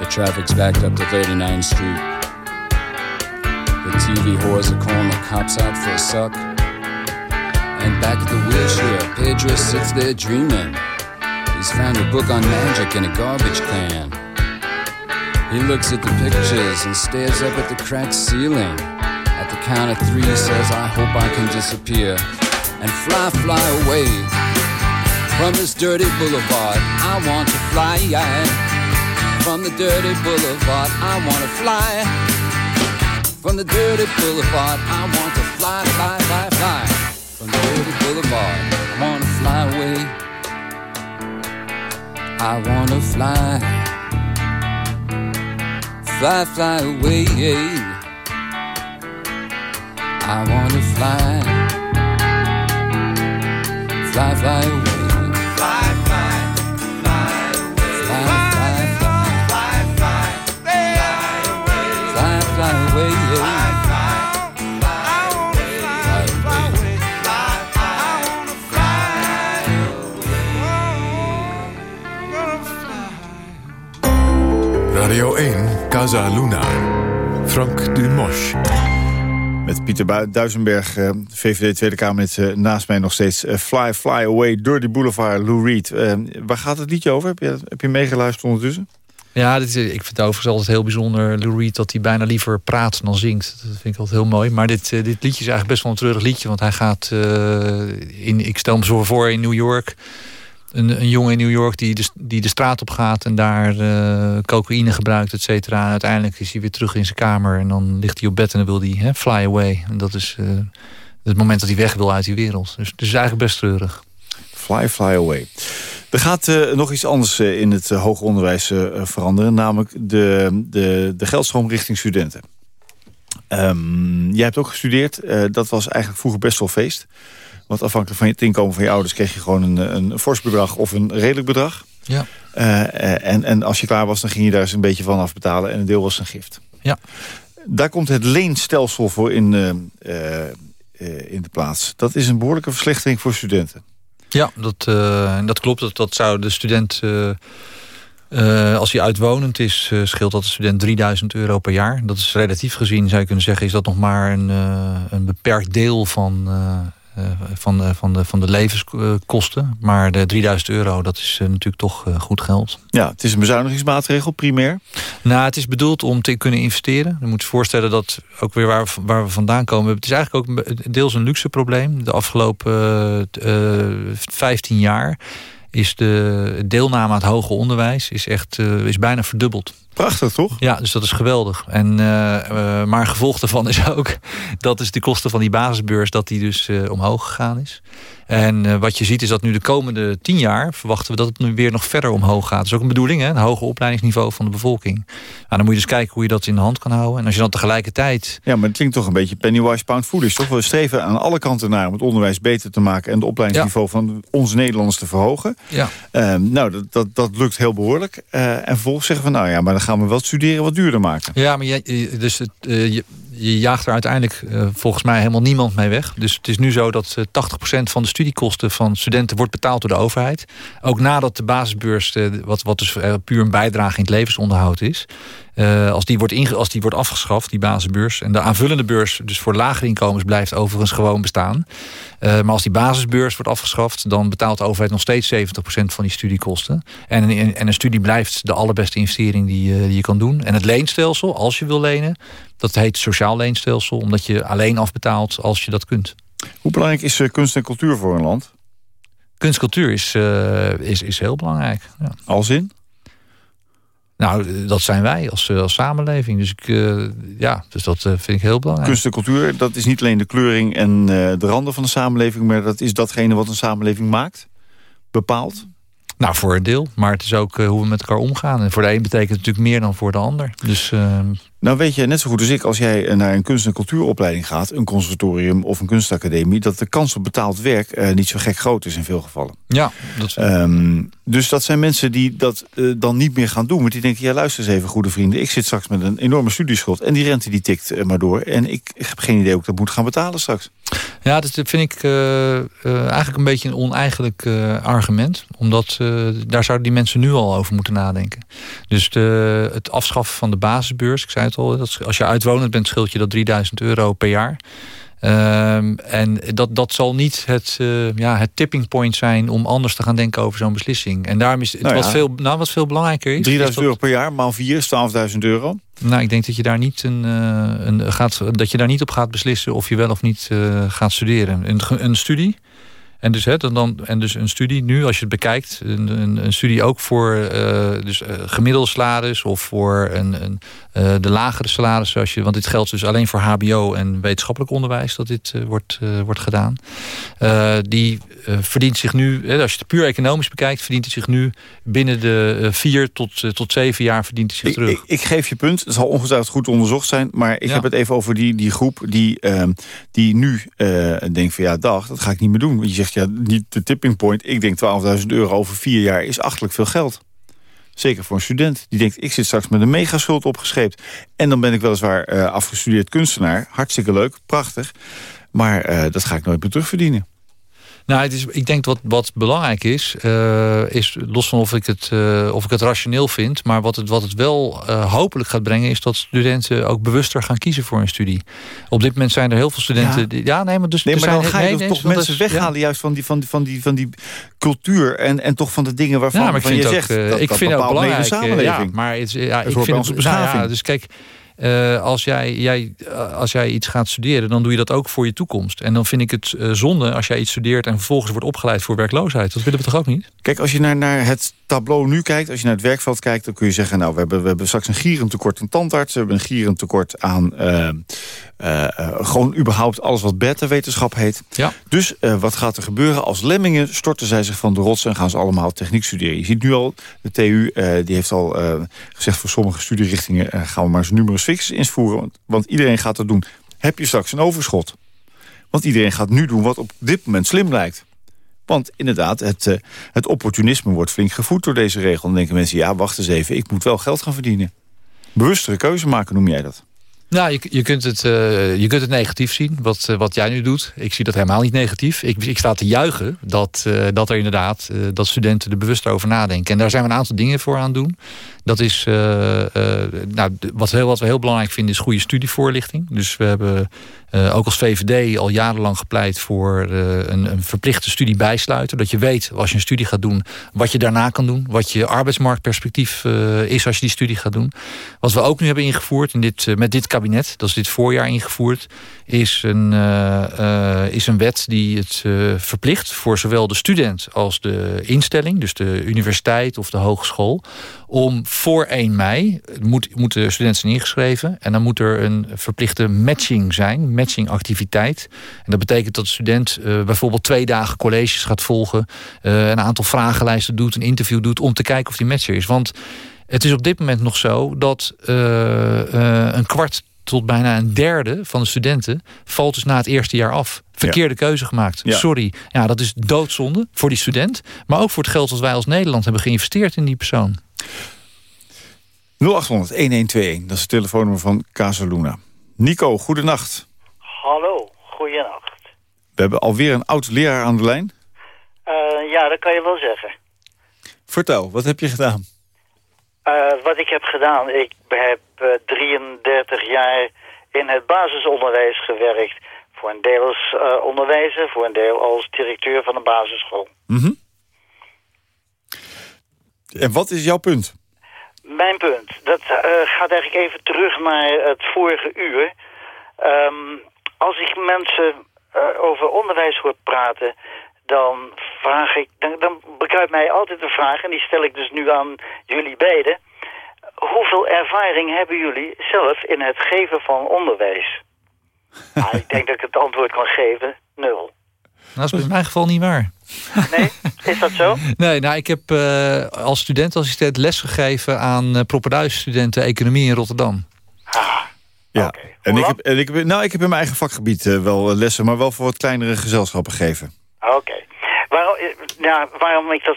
Speaker 7: The traffic's backed up to 39th Street. The TV whores are calling the cops out for a suck. And back at the wheelchair, Pedro sits there dreaming. He's found a book on magic in a garbage can. He looks at the pictures and stares up at the cracked ceiling. At the count of three, he says, I hope I can disappear and fly, fly away from this dirty boulevard. I want to fly from the dirty boulevard. I want to fly from the dirty boulevard. I want to fly, fly, fly, boulevard. I want to fly away. I want to fly fly, fly away. I wanna fly, fly, fly away.
Speaker 2: Casa Luna. Frank Dumosch.
Speaker 3: Met Pieter Duisenberg, eh, VVD Tweede Kamerlid, eh, naast mij nog steeds. eh, fly, fly away, door die boulevard, Lou Reed. Eh, waar gaat het liedje over? Heb je, heb je meegeluisterd ondertussen?
Speaker 4: Ja, dit is, ik vind het overigens altijd heel bijzonder, Lou Reed, dat hij bijna liever praat dan zingt. Dat vind ik altijd heel mooi. Maar dit, dit liedje is eigenlijk best wel een treurig liedje. Want hij gaat, eh, in, ik stel me zo voor in New York. Een, een jongen in New York die de, die de straat op gaat en daar eh, cocaïne gebruikt, et cetera. Uiteindelijk is hij weer terug in zijn kamer en dan ligt hij op bed en dan wil hij hè, fly away. En dat is eh, het moment dat hij weg wil uit die wereld. Dus het is eigenlijk best treurig.
Speaker 3: Fly, fly away. Er gaat eh, nog iets anders in het hoger onderwijs veranderen. Namelijk de, de, de geldstroom richting studenten. Ehm, jij hebt ook gestudeerd. Dat was eigenlijk vroeger best wel feest. Want afhankelijk van het inkomen van je ouders... kreeg je gewoon een, een fors bedrag of een redelijk bedrag.
Speaker 4: Ja.
Speaker 3: Eh, eh, en, en als je klaar was, dan ging je daar eens een beetje van afbetalen. En een deel was een gift.
Speaker 4: Ja.
Speaker 3: Daar komt het leenstelsel voor in, eh, in de plaats. Dat is een behoorlijke verslechtering voor studenten.
Speaker 4: Ja, dat, dat klopt. Dat, dat zou de student, als hij uitwonend is, scheelt dat de student 3000 euro per jaar. Dat is relatief gezien, zou je kunnen zeggen, is dat nog maar een, een beperkt deel van, van, de, van, de, van de levenskosten. Maar de 3000 euro, dat is eh, natuurlijk toch eh, goed geld.
Speaker 3: Ja, het is een bezuinigingsmaatregel, primair.
Speaker 4: Nou, het is bedoeld om te kunnen investeren. Je moet je voorstellen dat ook weer waar, we- waar we vandaan komen. Het is eigenlijk ook deels een luxe probleem. De afgelopen eh, eh, 15 jaar is de deelname aan het hoger onderwijs is echt eh, is bijna verdubbeld.
Speaker 3: Prachtig, toch?
Speaker 4: Ja, dus dat is geweldig. En, eh, eh, maar gevolg daarvan is ook dat is de kosten van die basisbeurs dat die dus eh, omhoog gegaan is. En wat je ziet is dat nu de komende tien jaar verwachten we dat het nu weer nog verder omhoog gaat. Dat is ook een bedoeling, hè? een hoger opleidingsniveau van de bevolking. Nou, dan moet je dus kijken hoe je dat in de hand kan houden. En als je dan tegelijkertijd
Speaker 3: Ja, maar het klinkt toch een beetje pennywise pound foolish, toch? We streven aan alle kanten naar om het onderwijs beter te maken... en het opleidingsniveau van onze Nederlanders te verhogen.
Speaker 4: ja,
Speaker 3: Ehm, nou, dat, dat, dat lukt heel behoorlijk. Eh, en vervolgens zeggen we, nou ja, maar dan gaan we wel studeren wat duurder maken.
Speaker 4: Ja, maar je, dus het, eh, je, je jaagt er uiteindelijk eh, volgens mij helemaal niemand mee weg. Dus het is nu zo dat eh, 80% van de studiekosten van studenten wordt betaald door de overheid. Ook nadat de basisbeurs, eh, wat, wat dus eh, puur een bijdrage in het levensonderhoud is. Eh, als, die wordt inge, als die wordt afgeschaft, die basisbeurs. En de aanvullende beurs, dus voor lagere inkomens, blijft overigens gewoon bestaan. Eh, maar als die basisbeurs wordt afgeschaft, dan betaalt de overheid nog steeds 70% van die studiekosten. En een, en een studie blijft de allerbeste investering die, eh, die je kan doen. En het leenstelsel, als je wil lenen, dat heet sociaal leenstelsel, omdat je alleen afbetaalt als je dat kunt.
Speaker 3: Hoe belangrijk is kunst en cultuur voor een land?
Speaker 4: Kunstcultuur is, is, is heel belangrijk. Ja.
Speaker 3: Als in?
Speaker 4: Nou, dat zijn wij als, als samenleving. Dus, ik, ja, dus dat vind ik heel belangrijk.
Speaker 3: Kunst en cultuur, dat is niet alleen de kleuring en de randen van de samenleving... maar dat is datgene wat een samenleving maakt, bepaalt?
Speaker 4: Nou, voor een deel. Maar het is ook hoe we met elkaar omgaan. En voor de een betekent het natuurlijk meer dan voor de ander. Dus ehm,
Speaker 3: nou weet je net zo goed als ik, als jij naar een kunst- en cultuuropleiding gaat... een conservatorium of een kunstacademie... dat de kans op betaald werk uh, niet zo gek groot is in veel gevallen.
Speaker 4: Ja, dat is...
Speaker 3: Um, dus dat zijn mensen die dat dan niet meer gaan doen. Want die denken, ja luister eens even goede vrienden... ik zit straks met een enorme studieschot en die rente die tikt maar door... en ik, heb geen idee hoe ik dat moet gaan betalen straks.
Speaker 4: Ja, dat vind ik eigenlijk een beetje een oneigenlijk argument. Omdat daar zouden die mensen nu al over moeten nadenken. Dus de, het afschaffen van de basisbeurs, ik zei dat als je uitwonend bent, scheelt je dat 3000 euro per jaar. Um, en dat, dat zal niet het, ja, het tipping point zijn om anders te gaan denken over zo'n beslissing. En daarom is het nou ja. wat, veel, nou, wat veel belangrijker is.
Speaker 3: 3000 euro per jaar, maal 4 is 12.000 euro.
Speaker 4: Nou, ik denk dat je daar niet een, uh, een gaat, dat je daar niet op gaat beslissen of je wel of niet uh, gaat studeren. Een, een studie en dus, hè, dan, en dus een studie nu, als je het bekijkt, een, een, een studie ook voor uh, dus, uh, gemiddelde salaris of voor een, een uh, de lagere salaris. Als je, want dit geldt dus alleen voor HBO en wetenschappelijk onderwijs dat dit wordt, wordt gedaan. die verdient zich nu, hè, als je het puur economisch bekijkt, verdient hij zich nu binnen de vier tot, tot zeven jaar verdient hij zich terug.
Speaker 3: Ik, ik, geef je punt, het zal ongetwijfeld goed onderzocht zijn, maar ik ja. heb het even over die, die groep die, ehm, die nu denkt van ja, dag, dat ga ik niet meer doen. Je zegt ja, niet de tipping point. Ik denk 12.000 euro over vier jaar is achterlijk veel geld. Zeker voor een student. Die denkt, ik zit straks met een megaschuld opgescheept. En dan ben ik weliswaar uh, afgestudeerd kunstenaar. Hartstikke leuk, prachtig. Maar uh, dat ga ik nooit meer terugverdienen.
Speaker 4: Nou, het is, ik denk wat, wat belangrijk is, uh, is los van of ik, het, uh, of ik het rationeel vind, maar wat het, wat het wel uh, hopelijk gaat brengen, is dat studenten ook bewuster gaan kiezen voor een studie. Op dit moment zijn er heel veel studenten. Ja, die, ja nee, maar dus
Speaker 3: nee, maar
Speaker 4: zijn,
Speaker 3: dan ga je nee, toch nee, mensen weghalen, ja. juist van die, van die, van die, van die cultuur en, en toch van de dingen waarvan,
Speaker 4: ja, maar ik vind
Speaker 3: je
Speaker 4: ook,
Speaker 3: zegt. Dat,
Speaker 4: ik
Speaker 3: dat
Speaker 4: vind het ook belangrijk.
Speaker 3: Samenleving.
Speaker 4: Ja, maar het, ja, ik vind nou, ja, dus kijk. Uh, als, jij, jij, als jij iets gaat studeren, dan doe je dat ook voor je toekomst. En dan vind ik het uh, zonde als jij iets studeert en vervolgens wordt opgeleid voor werkloosheid. Dat willen we toch ook niet?
Speaker 3: Kijk, als je naar, naar het tableau nu kijkt, als je naar het werkveld kijkt, dan kun je zeggen, nou, we hebben, we hebben straks een gierend tekort aan tandartsen, we hebben een gierend tekort aan uh, gewoon überhaupt alles wat beta-wetenschap heet.
Speaker 4: Ja.
Speaker 3: Dus wat gaat er gebeuren? Als lemmingen storten zij zich van de rots en gaan ze allemaal techniek studeren. Je ziet nu al, de TU die heeft al gezegd voor sommige studierichtingen gaan we maar eens numerus fixus invoeren, want, want iedereen gaat dat doen. Heb je straks een overschot? Want iedereen gaat nu doen wat op dit moment slim lijkt. Want inderdaad, het, het opportunisme wordt flink gevoed door deze regel. Dan denken mensen, ja, wacht eens even, ik moet wel geld gaan verdienen. Bewustere keuze maken, noem jij dat?
Speaker 4: Nou, je, je, kunt het, uh, je kunt het negatief zien, wat, uh, wat jij nu doet. Ik zie dat helemaal niet negatief. Ik, ik sta te juichen dat, uh, dat er inderdaad dat studenten er bewust over nadenken. En daar zijn we een aantal dingen voor aan doen. Dat is, nou, wat, heel, wat we heel belangrijk vinden, is goede studievoorlichting. Dus we hebben ook als VVD al jarenlang gepleit voor een, een verplichte studie bijsluiten. Dat je weet, als je een studie gaat doen, wat je daarna kan doen. Wat je arbeidsmarktperspectief is als je die studie gaat doen. Wat we ook nu hebben ingevoerd in dit, met dit kabinet, dat is dit voorjaar ingevoerd, is een, uh, uh, is een wet die het uh, verplicht voor zowel de student als de instelling, dus de universiteit of de hogeschool, om voor 1 mei moet, moeten studenten zijn ingeschreven en dan moet er een verplichte matching zijn, matchingactiviteit. En dat betekent dat de student bijvoorbeeld twee dagen colleges gaat volgen, een aantal vragenlijsten doet, een interview doet om te kijken of die matcher is. Want het is op dit moment nog zo dat een kwart tot bijna een derde van de studenten valt dus na het eerste jaar af. Verkeerde ja. keuze gemaakt. Ja. Sorry. Ja, dat is doodzonde voor die student. Maar ook voor het geld dat wij als Nederland hebben geïnvesteerd in die persoon.
Speaker 3: 0800 1121, dat is het telefoonnummer van Casaluna. Nico, goedenacht.
Speaker 8: Hallo, goedenacht.
Speaker 3: We hebben alweer een oud leraar aan de lijn.
Speaker 8: Uh, ja, dat kan je wel zeggen.
Speaker 3: Vertel, wat heb je gedaan?
Speaker 8: Uh, wat ik heb gedaan, ik heb uh, 33 jaar in het basisonderwijs gewerkt. Voor een deel als uh, onderwijzer, voor een deel als directeur van een basisschool.
Speaker 3: Mm -hmm. En wat is jouw punt?
Speaker 8: Mijn punt, dat gaat eigenlijk even terug naar het vorige uur. Um, als ik mensen over onderwijs hoor praten dan vraag ik, dan, dan bekruipt mij altijd een vraag, en die stel ik dus nu aan jullie beiden. hoeveel ervaring hebben jullie zelf in het geven van onderwijs? Nou, ik denk dat ik het antwoord kan geven, nul.
Speaker 4: Nou, dat is in mijn geval niet waar.
Speaker 8: Nee, is dat zo?
Speaker 4: Nee, nou, ik heb uh, als studentassistent lesgegeven aan uh, Propenduis-studenten economie in Rotterdam.
Speaker 8: Ah,
Speaker 3: Ja,
Speaker 8: Oké.
Speaker 3: en ik heb, en ik heb, nou, ik heb in mijn eigen vakgebied eh, wel lessen, maar wel voor wat kleinere gezelschappen gegeven.
Speaker 8: Oké. Waarom, eh, ja, waarom ik dat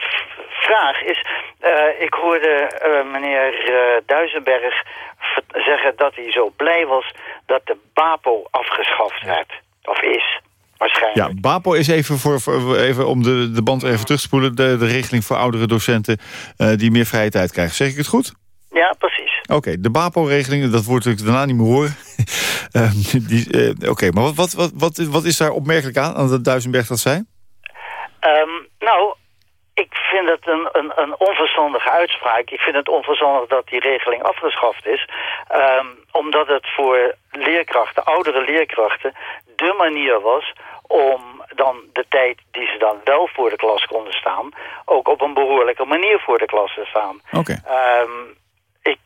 Speaker 8: vraag is... eh, ik hoorde eh, meneer eh, Duisenberg zeggen dat hij zo blij was... dat de BAPO afgeschaft werd. Of is, waarschijnlijk.
Speaker 3: Ja, BAPO is even, voor, voor- even om de, de band even terug te spoelen... de, de regeling voor oudere docenten die meer vrije tijd krijgen. Zeg ik het goed?
Speaker 8: Ja, precies.
Speaker 3: Oké, de BAPO-regeling, dat wordt natuurlijk daarna niet meer horen. Eh, die, eh, Oké, maar wat, wat, wat, wat, wat is daar opmerkelijk aan, aan dat Duisenberg dat zei?
Speaker 8: Ehm, nou, ik vind het een, een, een onverstandige uitspraak. Ik vind het onverstandig dat die regeling afgeschaft is. Ehm, omdat het voor leerkrachten, oudere leerkrachten, de manier was om dan de tijd die ze dan wel voor de klas konden staan... ook op een behoorlijke manier voor de klas te staan.
Speaker 3: Oké.
Speaker 8: Ehm, ik,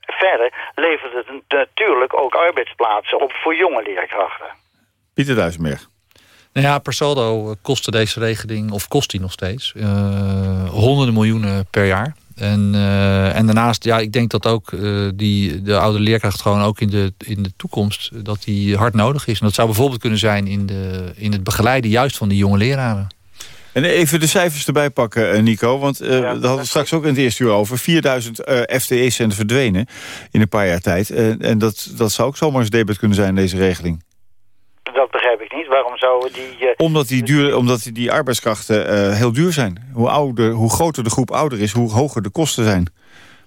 Speaker 8: verder levert het natuurlijk ook arbeidsplaatsen op voor jonge leerkrachten.
Speaker 3: Pieter Duisenberg.
Speaker 4: Nou ja, per saldo kostte deze regeling, of kost die nog steeds, eh, honderden miljoenen per jaar. En, eh, en daarnaast, ja, ik denk dat ook eh, die, de oude leerkracht gewoon ook in de, in de toekomst, eh, dat die hard nodig is. En dat zou bijvoorbeeld kunnen zijn in, de, in het begeleiden juist van die jonge leraren.
Speaker 3: En even de cijfers erbij pakken, eh, Nico. Want eh
Speaker 8: Ja,
Speaker 3: daar hadden we straks ook in het eerste uur over. 4000 eh FTE's zijn verdwenen in een paar jaar tijd. Eh, en dat, dat zou ook zomaar eens debet kunnen zijn, deze regeling.
Speaker 8: Niet. Waarom die... eh,
Speaker 3: Omdat die, duur, omdat die, die arbeidskrachten eh, heel duur zijn. Hoe, ouder, hoe groter de groep ouder is, hoe hoger de kosten zijn.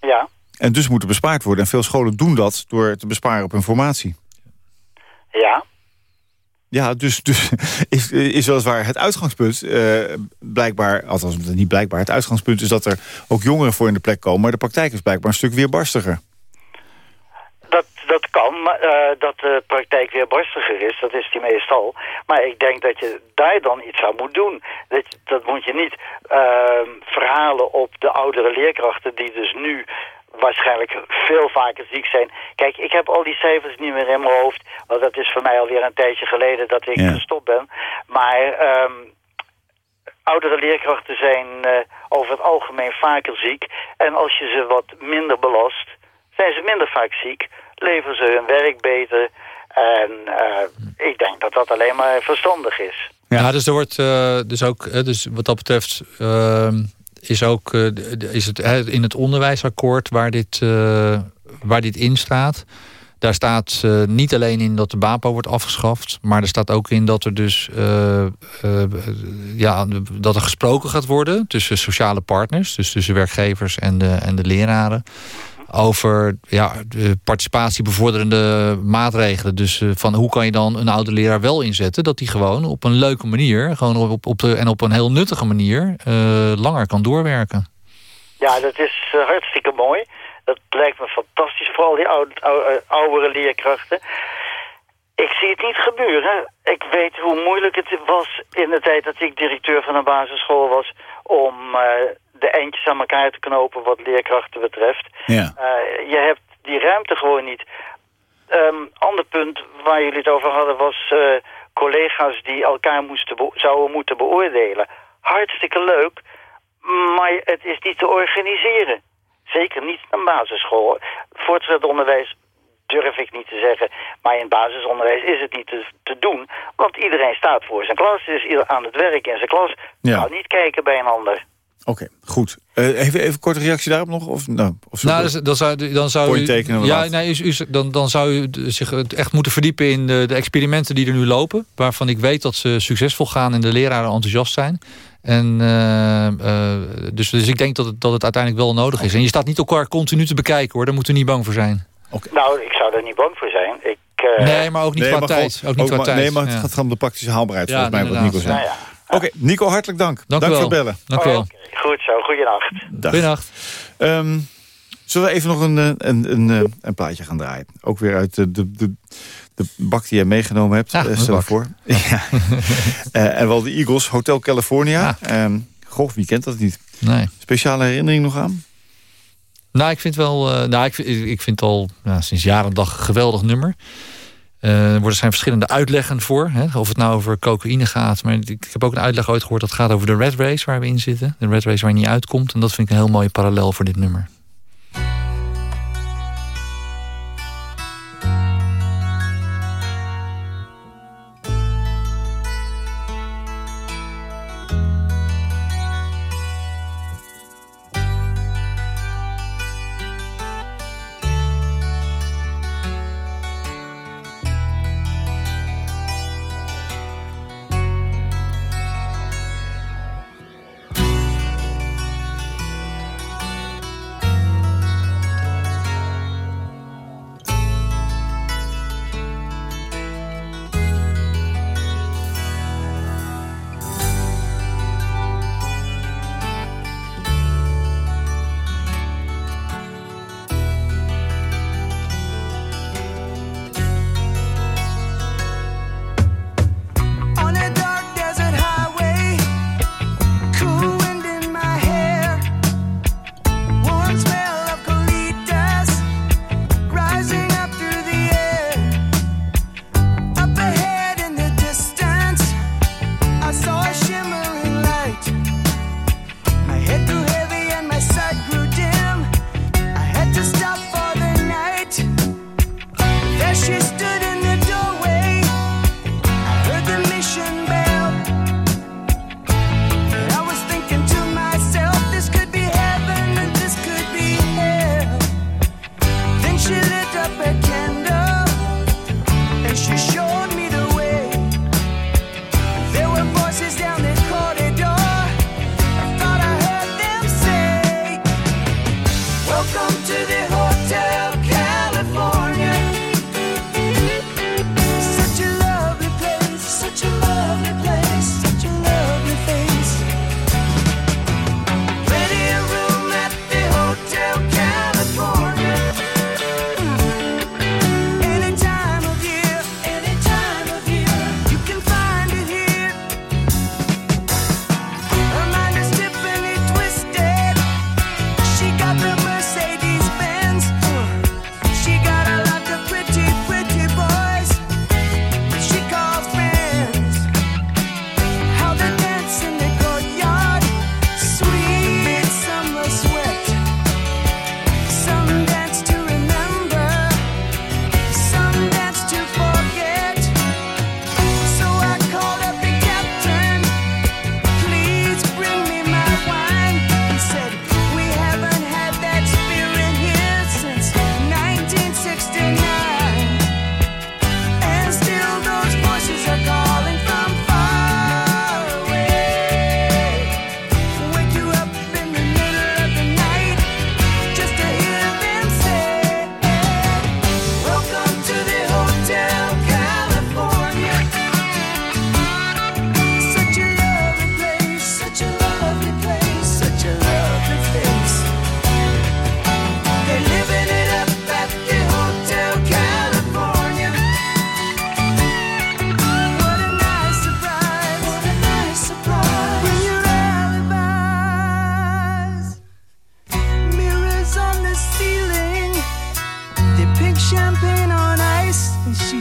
Speaker 8: ja,
Speaker 3: En dus moeten bespaard worden. En veel scholen doen dat door te besparen op informatie.
Speaker 8: ja.
Speaker 3: Ja, dus, dus is, is weliswaar het uitgangspunt eh, blijkbaar... althans niet blijkbaar, het uitgangspunt is dat er ook jongeren voor in de plek komen... maar de praktijk is blijkbaar een stuk weerbarstiger.
Speaker 8: Dat, kan, maar eh, dat de praktijk weer barstiger is, dat is die meestal. Maar ik denk dat je daar dan iets aan moet doen. Dat, dat moet je niet ehm, verhalen op de oudere leerkrachten die dus nu waarschijnlijk veel vaker ziek zijn. Kijk, ik heb al die cijfers niet meer in mijn hoofd, want dat is voor mij alweer een tijdje geleden dat ik
Speaker 3: Ja.
Speaker 8: gestopt ben. Maar ehm, oudere leerkrachten zijn eh, over het algemeen vaker ziek. En als je ze wat minder belast, zijn ze minder vaak ziek, leveren ze hun werk beter. En eh, ik denk dat dat alleen maar verstandig is.
Speaker 4: Ja, dus er wordt eh, dus ook, eh, dus wat dat betreft, ehm, is ook is het in het onderwijsakkoord waar dit, eh, waar dit in staat. Daar staat eh, niet alleen in dat de BAPO wordt afgeschaft, maar er staat ook in dat er dus eh, eh, ja, dat er gesproken gaat worden tussen sociale partners, dus tussen werkgevers en de, en de leraren. Over ja, de participatiebevorderende maatregelen. Dus eh, van hoe kan je dan een oude leraar wel inzetten... dat die gewoon op een leuke manier... Gewoon op, op de, en op een heel nuttige manier eh, langer kan doorwerken.
Speaker 8: Ja, dat is eh, hartstikke mooi. Dat lijkt me fantastisch voor al die oude, oude, oudere leerkrachten. Ik zie het niet gebeuren. Ik weet hoe moeilijk het was in de tijd dat ik directeur van een basisschool was... om de eindjes aan elkaar te knopen wat leerkrachten betreft.
Speaker 3: Ja.
Speaker 8: Eh, je hebt die ruimte gewoon niet. Ehm ander punt waar jullie het over hadden was eh, collega's die elkaar moesten zouden moeten beoordelen. Hartstikke leuk, maar het is niet te organiseren. Zeker niet een basisschool. Voortgezet onderwijs durf ik niet te zeggen. Maar in basisonderwijs is het niet te, te doen. Want iedereen staat voor zijn klas. Is aan het werk in zijn klas.
Speaker 3: Ja.
Speaker 8: Kan niet kijken bij een ander.
Speaker 3: Oké, goed. Eh, even, even een korte reactie daarop nog? Of, nou, of
Speaker 4: Nou, dus, dan zou, dan zou u,
Speaker 3: tekenen
Speaker 4: ja,
Speaker 3: laat.
Speaker 4: nee, u, u- dan, dan zou u zich echt moeten verdiepen in de, de experimenten die er nu lopen. Waarvan ik weet dat ze succesvol gaan en de leraren enthousiast zijn. En, eh, eh, dus, dus ik denk dat het, dat het uiteindelijk wel nodig is. En je staat niet elkaar continu te bekijken hoor, daar moeten we niet bang voor zijn.
Speaker 8: Nou, ik zou er niet bang voor zijn. Ik, eh,
Speaker 4: Nee, maar ook niet
Speaker 3: Nee,
Speaker 4: qua tijd. Ook niet qua
Speaker 3: maar-
Speaker 4: tijd.
Speaker 3: Nee, maar het
Speaker 4: Ja.
Speaker 3: gaat gewoon om de praktische haalbaarheid,
Speaker 4: Ja,
Speaker 3: volgens mij, wat Nico zei.
Speaker 8: nou ja.
Speaker 3: Oké, Nico, hartelijk dank.
Speaker 4: Dank,
Speaker 3: dank
Speaker 4: u
Speaker 3: voor
Speaker 4: wel.
Speaker 3: het bellen.
Speaker 4: Dank u wel.
Speaker 8: Oké, goed zo. Goedenacht.
Speaker 3: Dag.
Speaker 4: Goedenacht.
Speaker 3: Ehm, zullen we even nog een, eh, een, een, eh, een plaatje gaan draaien? Ook weer uit de, de, de, de bak die jij meegenomen hebt,
Speaker 4: Ja,
Speaker 3: eh, stel
Speaker 4: bak.
Speaker 3: voor. ja. Eh, en wel de Eagles, Hotel California.
Speaker 4: Ja.
Speaker 3: Ehm, goh, wie kent dat niet?
Speaker 4: Nee.
Speaker 3: Speciale herinnering nog aan?
Speaker 9: Nou, ik vind wel. Uh, nou, ik, ik vind al ja, sinds jaren dag een geweldig nummer. Uh, er zijn verschillende uitleggen voor. Hè, of het nou over cocaïne gaat. Maar ik heb ook een uitleg ooit gehoord dat gaat over de Red Race waar we in zitten. De Red Race waar je niet uitkomt. En dat vind ik een heel mooie parallel voor dit nummer.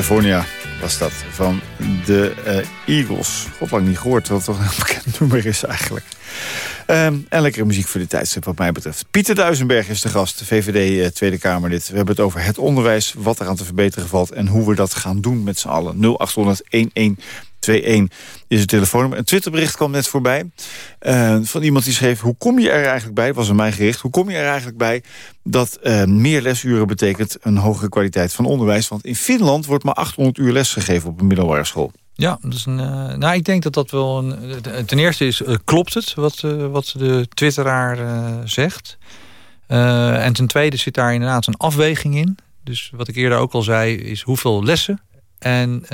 Speaker 3: California was dat, van de uh, Eagles. God lang niet gehoord, wat toch een bekend nummer is eigenlijk. Um, en lekkere muziek voor de tijdstip wat mij betreft. Pieter Duisenberg is de gast, VVD uh, Tweede Kamerlid. We hebben het over het onderwijs, wat er aan te verbeteren valt... en hoe we dat gaan doen met z'n allen. 0800 1121 is het telefoonnummer. Een Twitterbericht kwam net voorbij uh, van iemand die schreef... hoe kom je er eigenlijk bij, was aan mij gericht... hoe kom je er eigenlijk bij dat uh, meer lesuren betekent een hogere kwaliteit van onderwijs? Want in Finland wordt maar 800 uur les gegeven op een middelbare school.
Speaker 4: Ja, dus een, uh, nou, ik denk dat dat wel een... Ten eerste is, klopt het wat, wat de twitteraar zegt. en ten tweede zit daar inderdaad een afweging in. Dus wat ik eerder ook al zei, is hoeveel lessen... en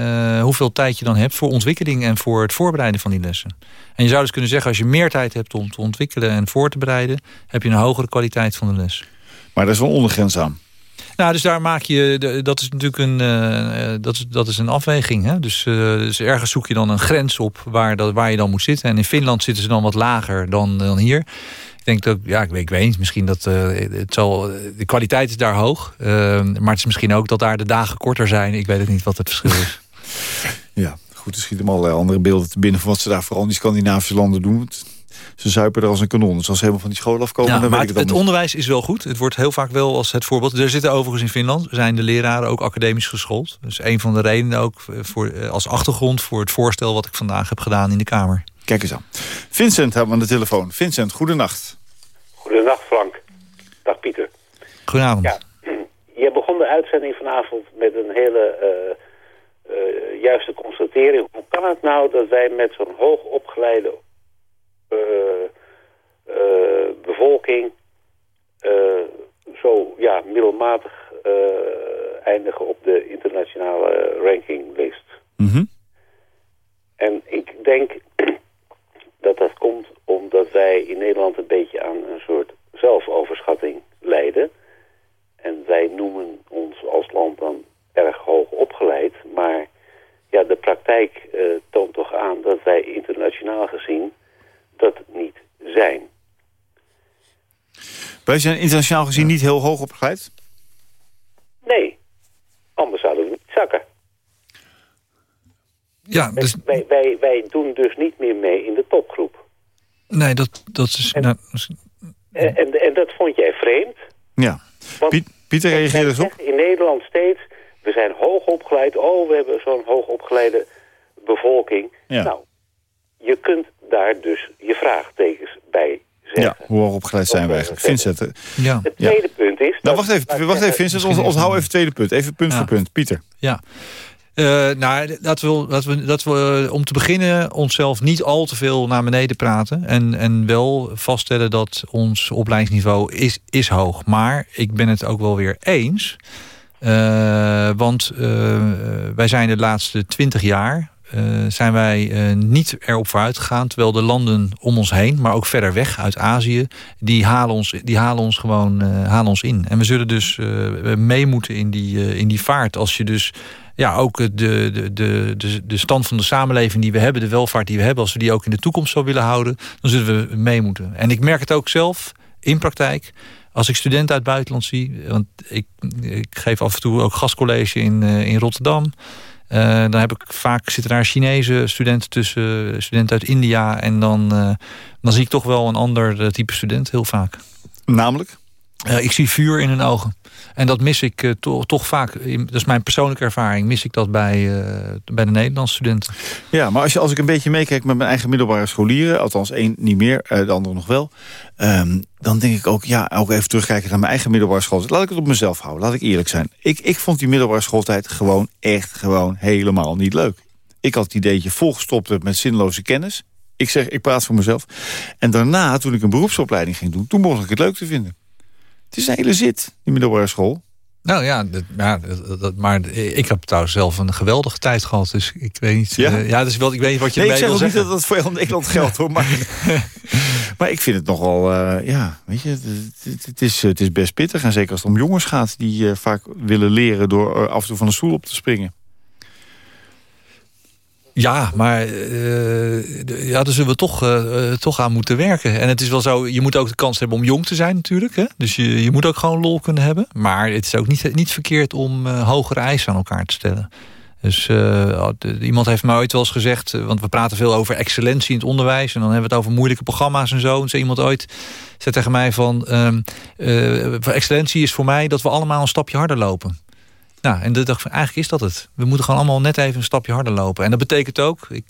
Speaker 4: hoeveel tijd je dan hebt voor ontwikkeling... en voor het voorbereiden van die lessen. En je zou dus kunnen zeggen, als je meer tijd hebt om te ontwikkelen... en voor te bereiden, heb je een hogere kwaliteit van de les.
Speaker 3: Maar daar is wel ondergrens aan.
Speaker 4: Nou, dus daar maak je, dat is natuurlijk een, uh, dat is, dat is een afweging. Hè? Dus, uh, dus ergens zoek je dan een grens op waar, dat, waar je dan moet zitten. En in Finland zitten ze dan wat lager dan, dan hier. Denk dat, ja, ik weet, ik weet niet, misschien dat uh, het zal, de kwaliteit is daar hoog. maar het is misschien ook dat daar de dagen korter zijn. Ik weet het niet wat het verschil is.
Speaker 3: ja, goed, er schieten allerlei andere beelden te binnen van wat ze daar vooral in die Scandinavische landen doen ze zuipen er als een kanon. Dus als ze helemaal van die school afkomen...
Speaker 4: Ja,
Speaker 3: dan
Speaker 4: maar
Speaker 3: weet
Speaker 4: het,
Speaker 3: ik het,
Speaker 4: het onderwijs is wel goed. Het wordt heel vaak wel als het voorbeeld. Er zitten overigens in Finland, zijn de leraren ook academisch geschoold. Dus een van de redenen ook voor, eh, als achtergrond... voor het voorstel wat ik vandaag heb gedaan in de Kamer.
Speaker 3: Kijk eens aan. Vincent hebben we aan de telefoon. Vincent, goedenacht.
Speaker 10: Goedenacht Frank. Dag Pieter.
Speaker 4: Goedenavond.
Speaker 10: Ja, je begon de uitzending vanavond met een hele uh, uh, juiste constatering. Hoe kan het nou dat wij met zo'n hoog opgeleide uh, uh, bevolking zo ja, middelmatig eindigen op de internationale rankinglist.
Speaker 3: Mm -hmm.
Speaker 10: En ik denk dat dat komt omdat wij in Nederland een beetje aan een soort zelfoverschatting lijden. En wij noemen ons als land dan erg hoog opgeleid, maar ja, de praktijk uh, toont toch aan dat wij internationaal gezien dat niet zijn.
Speaker 3: Wij zijn internationaal gezien niet heel hoog opgeleid?
Speaker 10: Nee, anders zouden we niet zakken.
Speaker 4: Ja, dus...
Speaker 10: wij, wij, wij doen dus niet meer mee in de topgroep.
Speaker 4: Nee, dat, dat is...
Speaker 10: En,
Speaker 4: nou,
Speaker 10: en, en, en, dat vond jij vreemd?
Speaker 3: Ja.
Speaker 10: Want,
Speaker 3: Piet, Pieter reageerde eens op.
Speaker 10: In Nederland steeds, we zijn hoog opgeleid. Oh, we hebben zo'n hoog opgeleide bevolking.
Speaker 3: Ja.
Speaker 10: Nou, je kunt daar dus je vraagtekens bij zetten.
Speaker 3: Ja, hoe hoog opgeleid zijn we eigenlijk? Vincent.
Speaker 4: Ja.
Speaker 10: Het tweede ja. punt is...
Speaker 3: Nou, wacht even, wacht even Vincent. Ons, ons hou even het tweede punt. Even punt
Speaker 4: ja.
Speaker 3: voor punt. Pieter.
Speaker 4: Ja. Uh, nou, laten we, laten we, dat we uh, om te beginnen onszelf niet al te veel naar beneden praten. En, en wel vaststellen dat ons opleidingsniveau is, is hoog. Maar ik ben het ook wel weer eens. Uh, want wij zijn de laatste twintig jaar zijn wij uh, niet erop vooruit gegaan. Terwijl de landen om ons heen, maar ook verder weg uit Azië... die halen ons, die halen ons gewoon uh, halen ons in. En we zullen dus mee moeten in die, in die vaart. Als je dus ja, ook de, de, de, de, de stand van de samenleving die we hebben... de welvaart die we hebben, als we die ook in de toekomst zou willen houden... dan zullen we mee moeten. En ik merk het ook zelf in praktijk... Als ik studenten uit het buitenland zie... want ik, ik geef af en toe ook gastcollege in, in Rotterdam... Uh, dan heb ik vaak zitten daar Chinese studenten tussen, studenten uit India. En dan, uh, dan zie ik toch wel een ander type student heel vaak.
Speaker 3: Namelijk?
Speaker 4: Uh, ik zie vuur in hun ogen. En dat mis ik to toch vaak, dat is mijn persoonlijke ervaring... mis ik dat bij, bij de Nederlandse studenten.
Speaker 3: Ja, maar als, je, als ik een beetje meekijk met mijn eigen middelbare scholieren... althans één niet meer, de andere nog wel... Um, dan denk ik ook, ja, ook even terugkijken naar mijn eigen middelbare schooltijd. Laat ik het op mezelf houden, laat ik eerlijk zijn. Ik, ik vond die middelbare schooltijd gewoon echt gewoon helemaal niet leuk. Ik had het ideetje volgestopt met zinloze kennis. Ik zeg, ik praat voor mezelf. En daarna, toen ik een beroepsopleiding ging doen... toen begon ik het leuk te vinden. Het is een hele zit, die middelbare school.
Speaker 4: Nou ja, dat, ja dat, maar ik heb trouwens zelf een geweldige tijd gehad. Dus ik weet niet.
Speaker 3: Ja,
Speaker 4: uh, ja dus wel, ik weet niet wat je
Speaker 3: nee,
Speaker 4: erbij
Speaker 3: ik zeg
Speaker 4: wil
Speaker 3: ook niet dat dat voor heel Nederland geldt hoor. Maar, maar ik vind het nogal, uh, ja, weet je, het, het, het, is, het is best pittig. En zeker als het om jongens gaat die uh, vaak willen leren door af en toe van de stoel op te springen.
Speaker 4: Ja, maar uh, ja, daar zullen we toch, uh, toch aan moeten werken. En het is wel zo, je moet ook de kans hebben om jong te zijn natuurlijk. Hè? Dus je, je moet ook gewoon lol kunnen hebben. Maar het is ook niet, niet verkeerd om hogere eisen aan elkaar te stellen. Dus iemand heeft mij ooit wel eens gezegd... want we praten veel over excellentie in het onderwijs... en dan hebben we het over moeilijke programma's en zo. En zei iemand ooit zei tegen mij van... Um, excellentie is voor mij dat we allemaal een stapje harder lopen. Nou, en dacht ik, eigenlijk is dat het. We moeten gewoon allemaal net even een stapje harder lopen. En dat betekent ook ik,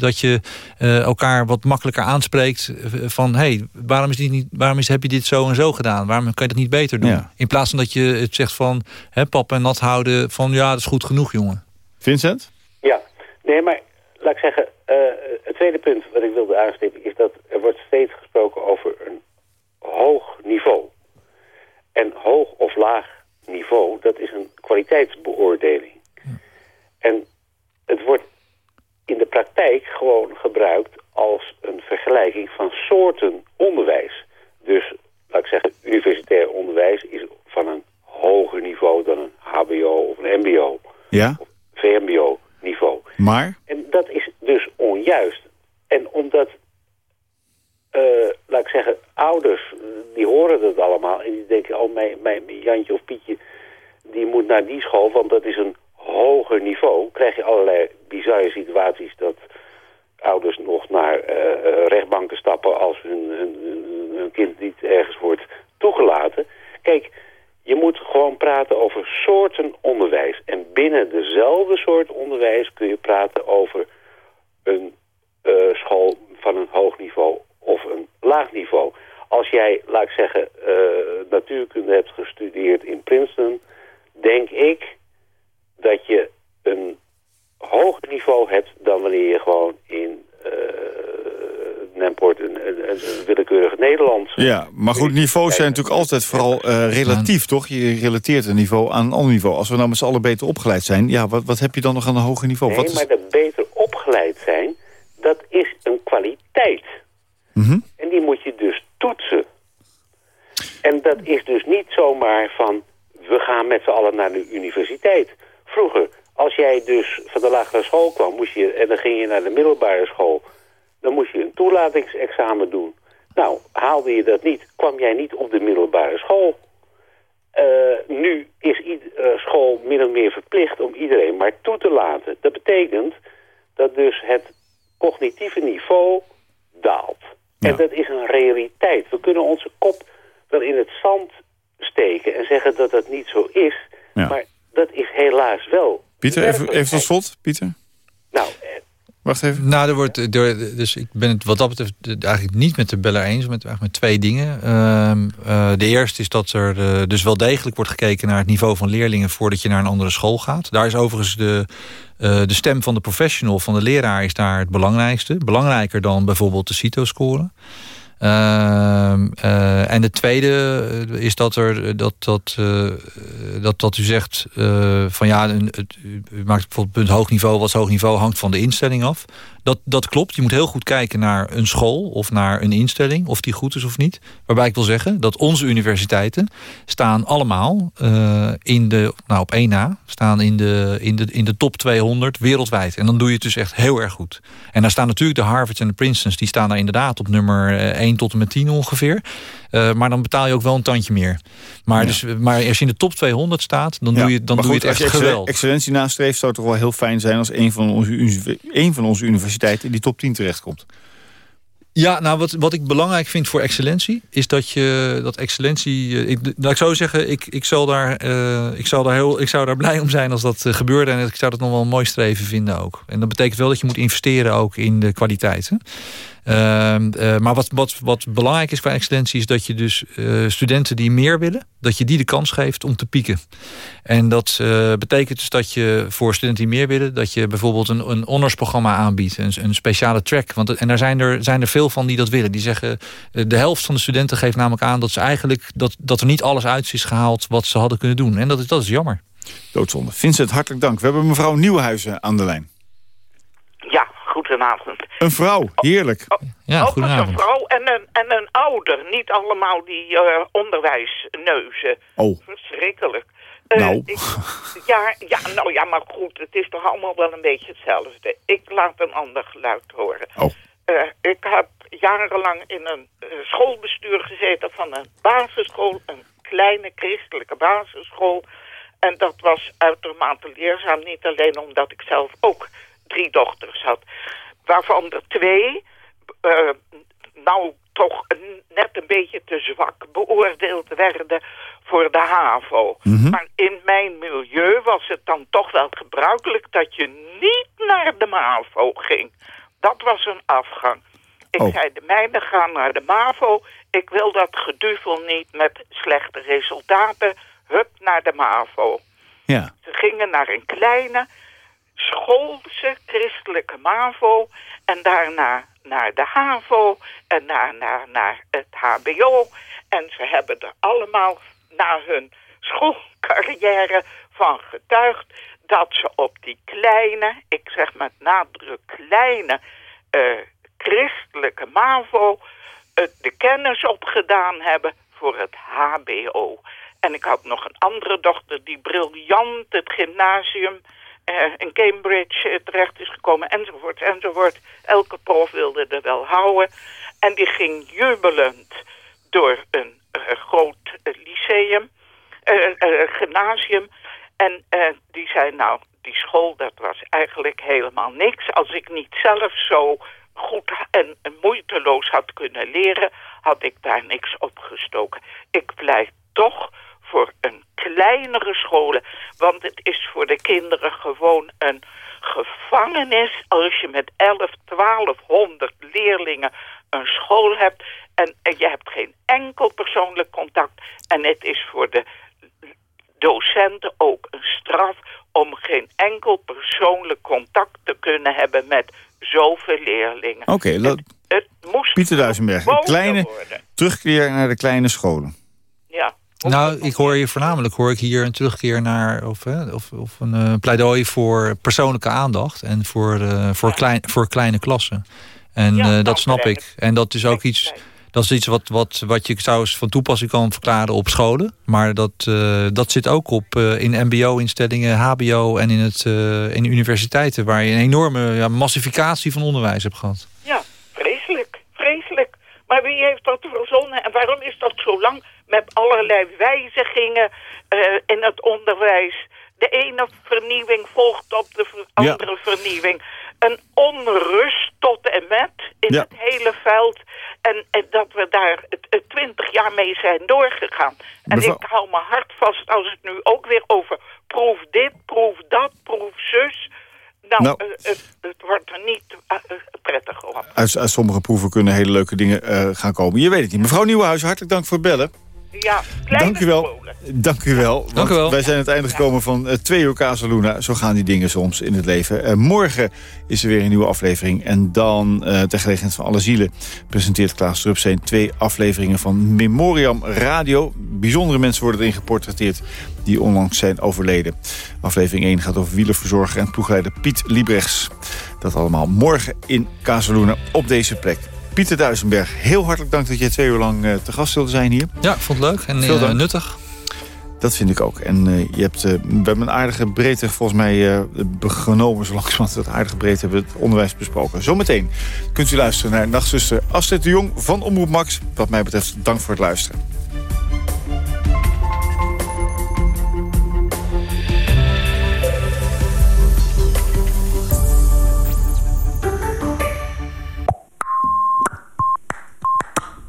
Speaker 4: dat je uh, elkaar wat makkelijker aanspreekt van... hey, waarom, is dit niet, waarom is, heb je dit zo en zo gedaan? Waarom kan je dat niet beter doen? Ja. In plaats van dat je het zegt van hè, pap en nat houden... van ja, dat is goed genoeg, jongen.
Speaker 3: Vincent?
Speaker 10: Ja, nee, maar laat ik zeggen... Uh, het tweede punt wat ik wilde aanstippen... is dat er wordt steeds gesproken over een hoog niveau. En hoog of laag niveau, dat is een kwaliteitsbeoordeling. En het wordt in de praktijk gewoon gebruikt als een vergelijking van soorten onderwijs. Dus, laat ik zeggen, universitair onderwijs is van een hoger niveau dan een hbo of een mbo.
Speaker 3: Ja?
Speaker 10: Of vmbo niveau.
Speaker 3: Maar?
Speaker 10: En dat is dus onjuist. En omdat, uh, laat ik zeggen, ouders, die horen dat allemaal... en die denken, oh, mijn, mijn Jantje of Pietje, die moet naar die school... want dat is een hoger niveau krijg je allerlei bizarre situaties dat ouders nog naar uh, rechtbanken stappen als hun, hun, kind niet ergens wordt toegelaten. Kijk, je moet gewoon praten over soorten onderwijs. En binnen dezelfde soort onderwijs kun je praten over een school van een hoog niveau of een laag niveau. Als jij, laat ik zeggen, natuurkunde hebt gestudeerd in Princeton, denk ik dat je een hoger niveau hebt dan wanneer je gewoon in uh, Nemport een, een, een, willekeurig Nederlands...
Speaker 3: Ja, maar goed, niveaus zijn natuurlijk altijd vooral uh, relatief, toch? Je relateert een niveau aan een ander niveau. Als we nou met z'n allen beter opgeleid zijn, ja, wat, wat heb je dan nog aan een hoger niveau?
Speaker 10: Nee,
Speaker 3: wat is...
Speaker 10: maar dat beter opgeleid zijn, dat is een kwaliteit.
Speaker 3: -hmm.
Speaker 10: En die moet je dus toetsen. En dat is dus niet zomaar van, we gaan met z'n allen naar de universiteit... Vroeger, als jij dus van de lagere school kwam moest je, en dan ging je naar de middelbare school... dan moest je een toelatingsexamen doen. Nou, haalde je dat niet, kwam jij niet op de middelbare school. Uh, nu is iedere school min of meer verplicht om iedereen maar toe te laten. Dat betekent dat dus het cognitieve niveau daalt. Ja. En dat is een realiteit. We kunnen onze kop wel in het zand steken en zeggen dat dat niet zo is...
Speaker 3: Ja.
Speaker 10: Maar dat is helaas wel.
Speaker 3: Pieter, even, even tot slot, Pieter.
Speaker 10: Nou,
Speaker 3: Wacht even.
Speaker 4: Nou, er wordt, dus ik ben het wat dat betreft eigenlijk niet met de beller eens. Met, eigenlijk met twee dingen. Uh, uh, de eerste is dat er uh, dus wel degelijk wordt gekeken naar het niveau van leerlingen... voordat je naar een andere school gaat. Daar is overigens de, uh, de stem van de professional, van de leraar... is daar het belangrijkste. Belangrijker dan bijvoorbeeld de CITO-score. Uh, uh, en de tweede is dat er dat, dat, uh, dat, dat u zegt van ja, het, u maakt bijvoorbeeld punt hoog niveau, wat hoog niveau hangt van de instelling af. Dat, dat klopt. Je moet heel goed kijken naar een school of naar een instelling, of die goed is of niet. Waarbij ik wil zeggen dat onze universiteiten staan allemaal uh, in de, nou op één na, staan in de, in, de, in de top 200 wereldwijd. En dan doe je het dus echt heel erg goed. En daar staan natuurlijk de Harvards en de Princetons, die staan daar inderdaad op nummer 1 tot en met 10 ongeveer. Uh, maar dan betaal je ook wel een tandje meer. Maar, ja. dus, maar als je in de top 200 staat, dan, ja. doe, je, dan doe
Speaker 3: goed,
Speaker 4: je het echt
Speaker 3: als je
Speaker 4: geweldig.
Speaker 3: excellentie nastreeft, zou het toch wel heel fijn zijn... als een van onze, een van onze universiteiten in die top 10 terechtkomt.
Speaker 4: Ja, nou wat, wat ik belangrijk vind voor excellentie... is dat je dat excellentie... Ik, nou, ik zou zeggen, ik, ik, zal daar, uh, ik, zal daar heel, ik zou daar blij om zijn als dat uh, gebeurde. En ik zou dat nog wel een mooi streven vinden ook. En dat betekent wel dat je moet investeren ook in de kwaliteit. Uh, uh, maar wat, wat, belangrijk is qua excellentie... is dat je dus uh, studenten die meer willen... dat je die de kans geeft om te pieken. En dat betekent dus dat je voor studenten die meer willen... dat je bijvoorbeeld een, een aanbiedt. Een, een speciale track. Want, en daar zijn er, zijn er veel van die dat willen. Die zeggen, de helft van de studenten geeft namelijk aan... dat, ze eigenlijk, dat, dat er niet alles uit is gehaald wat ze hadden kunnen doen. En dat, dat is jammer.
Speaker 3: Doodzonde. Vincent, hartelijk dank. We hebben mevrouw Nieuwenhuizen aan de lijn.
Speaker 11: Goedenavond.
Speaker 3: Een vrouw, heerlijk.
Speaker 11: Oh, ja, ook een vrouw en een, en een ouder. Niet allemaal die uh, onderwijsneuzen.
Speaker 3: Oh.
Speaker 11: Verschrikkelijk. Eh,
Speaker 3: nou.
Speaker 11: ik- ja, ja, nou ja, maar goed, het is toch allemaal wel een beetje hetzelfde. Ik laat een ander geluid horen.
Speaker 3: Oh.
Speaker 11: Eh, ik heb jarenlang in een eh, schoolbestuur gezeten van een basisschool, een kleine christelijke basisschool. En dat was uitermate leerzaam, niet alleen omdat ik zelf ook drie dochters had. Waarvan er twee, eh, nou toch net een beetje te zwak beoordeeld werden voor de HAVO. Maar in mijn milieu was het dan toch wel gebruikelijk dat je niet naar de MAVO ging. Dat was een afgang. Ik
Speaker 3: Oh.
Speaker 11: zei, de meiden gaan naar de MAVO. Ik wil dat geduvel niet met slechte resultaten. Hup naar de MAVO.
Speaker 3: Ja.
Speaker 11: Ze gingen naar een kleine schoolse christelijke MAVO en daarna naar de HAVO en daarna naar het HBO. En ze hebben er allemaal na hun schoolcarrière van getuigd dat ze op die kleine, ik zeg met nadruk kleine, eh, christelijke MAVO eh, de kennis opgedaan hebben voor het HBO. En ik had nog een andere dochter die briljant het gymnasium eh, in Cambridge eh, terecht is gekomen, enzovoort, enzovoort. Elke prof wilde er wel houden. En die ging jubelend door een eh, groot lyceum, gymnasium. En die zei, nou, die school, dat was eigenlijk helemaal niks. Als ik niet zelf zo goed en, moeiteloos had kunnen leren, had ik daar niks op gestoken. Ik pleit toch voor een kleinere scholen. Want het is voor de kinderen gewoon een gevangenis als je met 11, 1200 leerlingen een school hebt en, je hebt geen enkel persoonlijk contact. En het is voor de docenten ook een straf om geen enkel persoonlijk contact te kunnen hebben met zoveel leerlingen.
Speaker 3: Oké, dat-
Speaker 11: Het moest
Speaker 3: Pieter Duisenberg. Kleine
Speaker 11: worden.
Speaker 3: terugkeer naar de kleine scholen.
Speaker 11: Ja.
Speaker 4: Nou, ik hoor hier voornamelijk hoor ik hier een terugkeer naar of, of, of een eh, pleidooi voor persoonlijke aandacht en voor, eh, voor, klein, voor kleine klassen. En
Speaker 11: Ja,
Speaker 4: eh,
Speaker 11: dat
Speaker 4: snap ik. En dat is ook iets. Dat is iets wat, wat, wat je trouwens van toepassing kan verklaren op scholen. Maar dat, dat zit ook op in mbo-instellingen, hbo en in, het, in universiteiten... waar je een enorme ja, massificatie van onderwijs hebt gehad.
Speaker 11: Ja, vreselijk, vreselijk. Maar wie heeft dat verzonnen en waarom is dat zo lang met allerlei wijzigingen eh, in het onderwijs? De ene vernieuwing volgt op de ver-
Speaker 3: Ja.
Speaker 11: andere vernieuwing. Een onrust tot en met in
Speaker 3: Ja.
Speaker 11: het hele veld. En, en dat we daar twintig jaar mee zijn doorgegaan. En
Speaker 3: Mevrouw-
Speaker 11: ik hou mijn hart vast als het nu ook weer over proef dit, proef dat, proef zus. Nou,
Speaker 3: Nou.
Speaker 11: eh, het, het wordt er niet eh, prettig op.
Speaker 3: Uit, uit sommige proeven kunnen hele leuke dingen gaan komen. Je weet het niet. Mevrouw Nieuwenhuis, hartelijk dank voor het bellen.
Speaker 11: Ja, kleine
Speaker 3: Dank u wel.
Speaker 11: scholen.
Speaker 3: Dank u wel.
Speaker 4: Dank u wel.
Speaker 3: Wij zijn aan het einde gekomen van eh, twee uur Casaluna. Zo gaan die dingen soms in het leven. Eh, morgen is er weer een nieuwe aflevering. En dan, eh ter gelegenheid van alle zielen... presenteert Klaas Drupsteen twee afleveringen van Memoriam Radio. Bijzondere mensen worden erin geportretteerd... die onlangs zijn overleden. Aflevering 1 gaat over wielerverzorger en ploegleider Piet Liebrechts. Dat allemaal morgen in Casaluna op deze plek. Pieter Duisenberg, heel hartelijk dank dat jij twee uur lang eh, te gast wilde zijn hier.
Speaker 4: Ja, ik vond het leuk en
Speaker 3: Veel
Speaker 4: eh,
Speaker 3: dank.
Speaker 4: nuttig.
Speaker 3: Dat vind ik ook. En eh, je hebt, eh, we hebben een aardige breedte volgens mij eh, genomen... zo langzamerhand het aardige breedte hebben we het onderwijs besproken. Zometeen kunt u luisteren naar nachtzuster Astrid de Jong van Omroep Max. Wat mij betreft, dank voor het luisteren.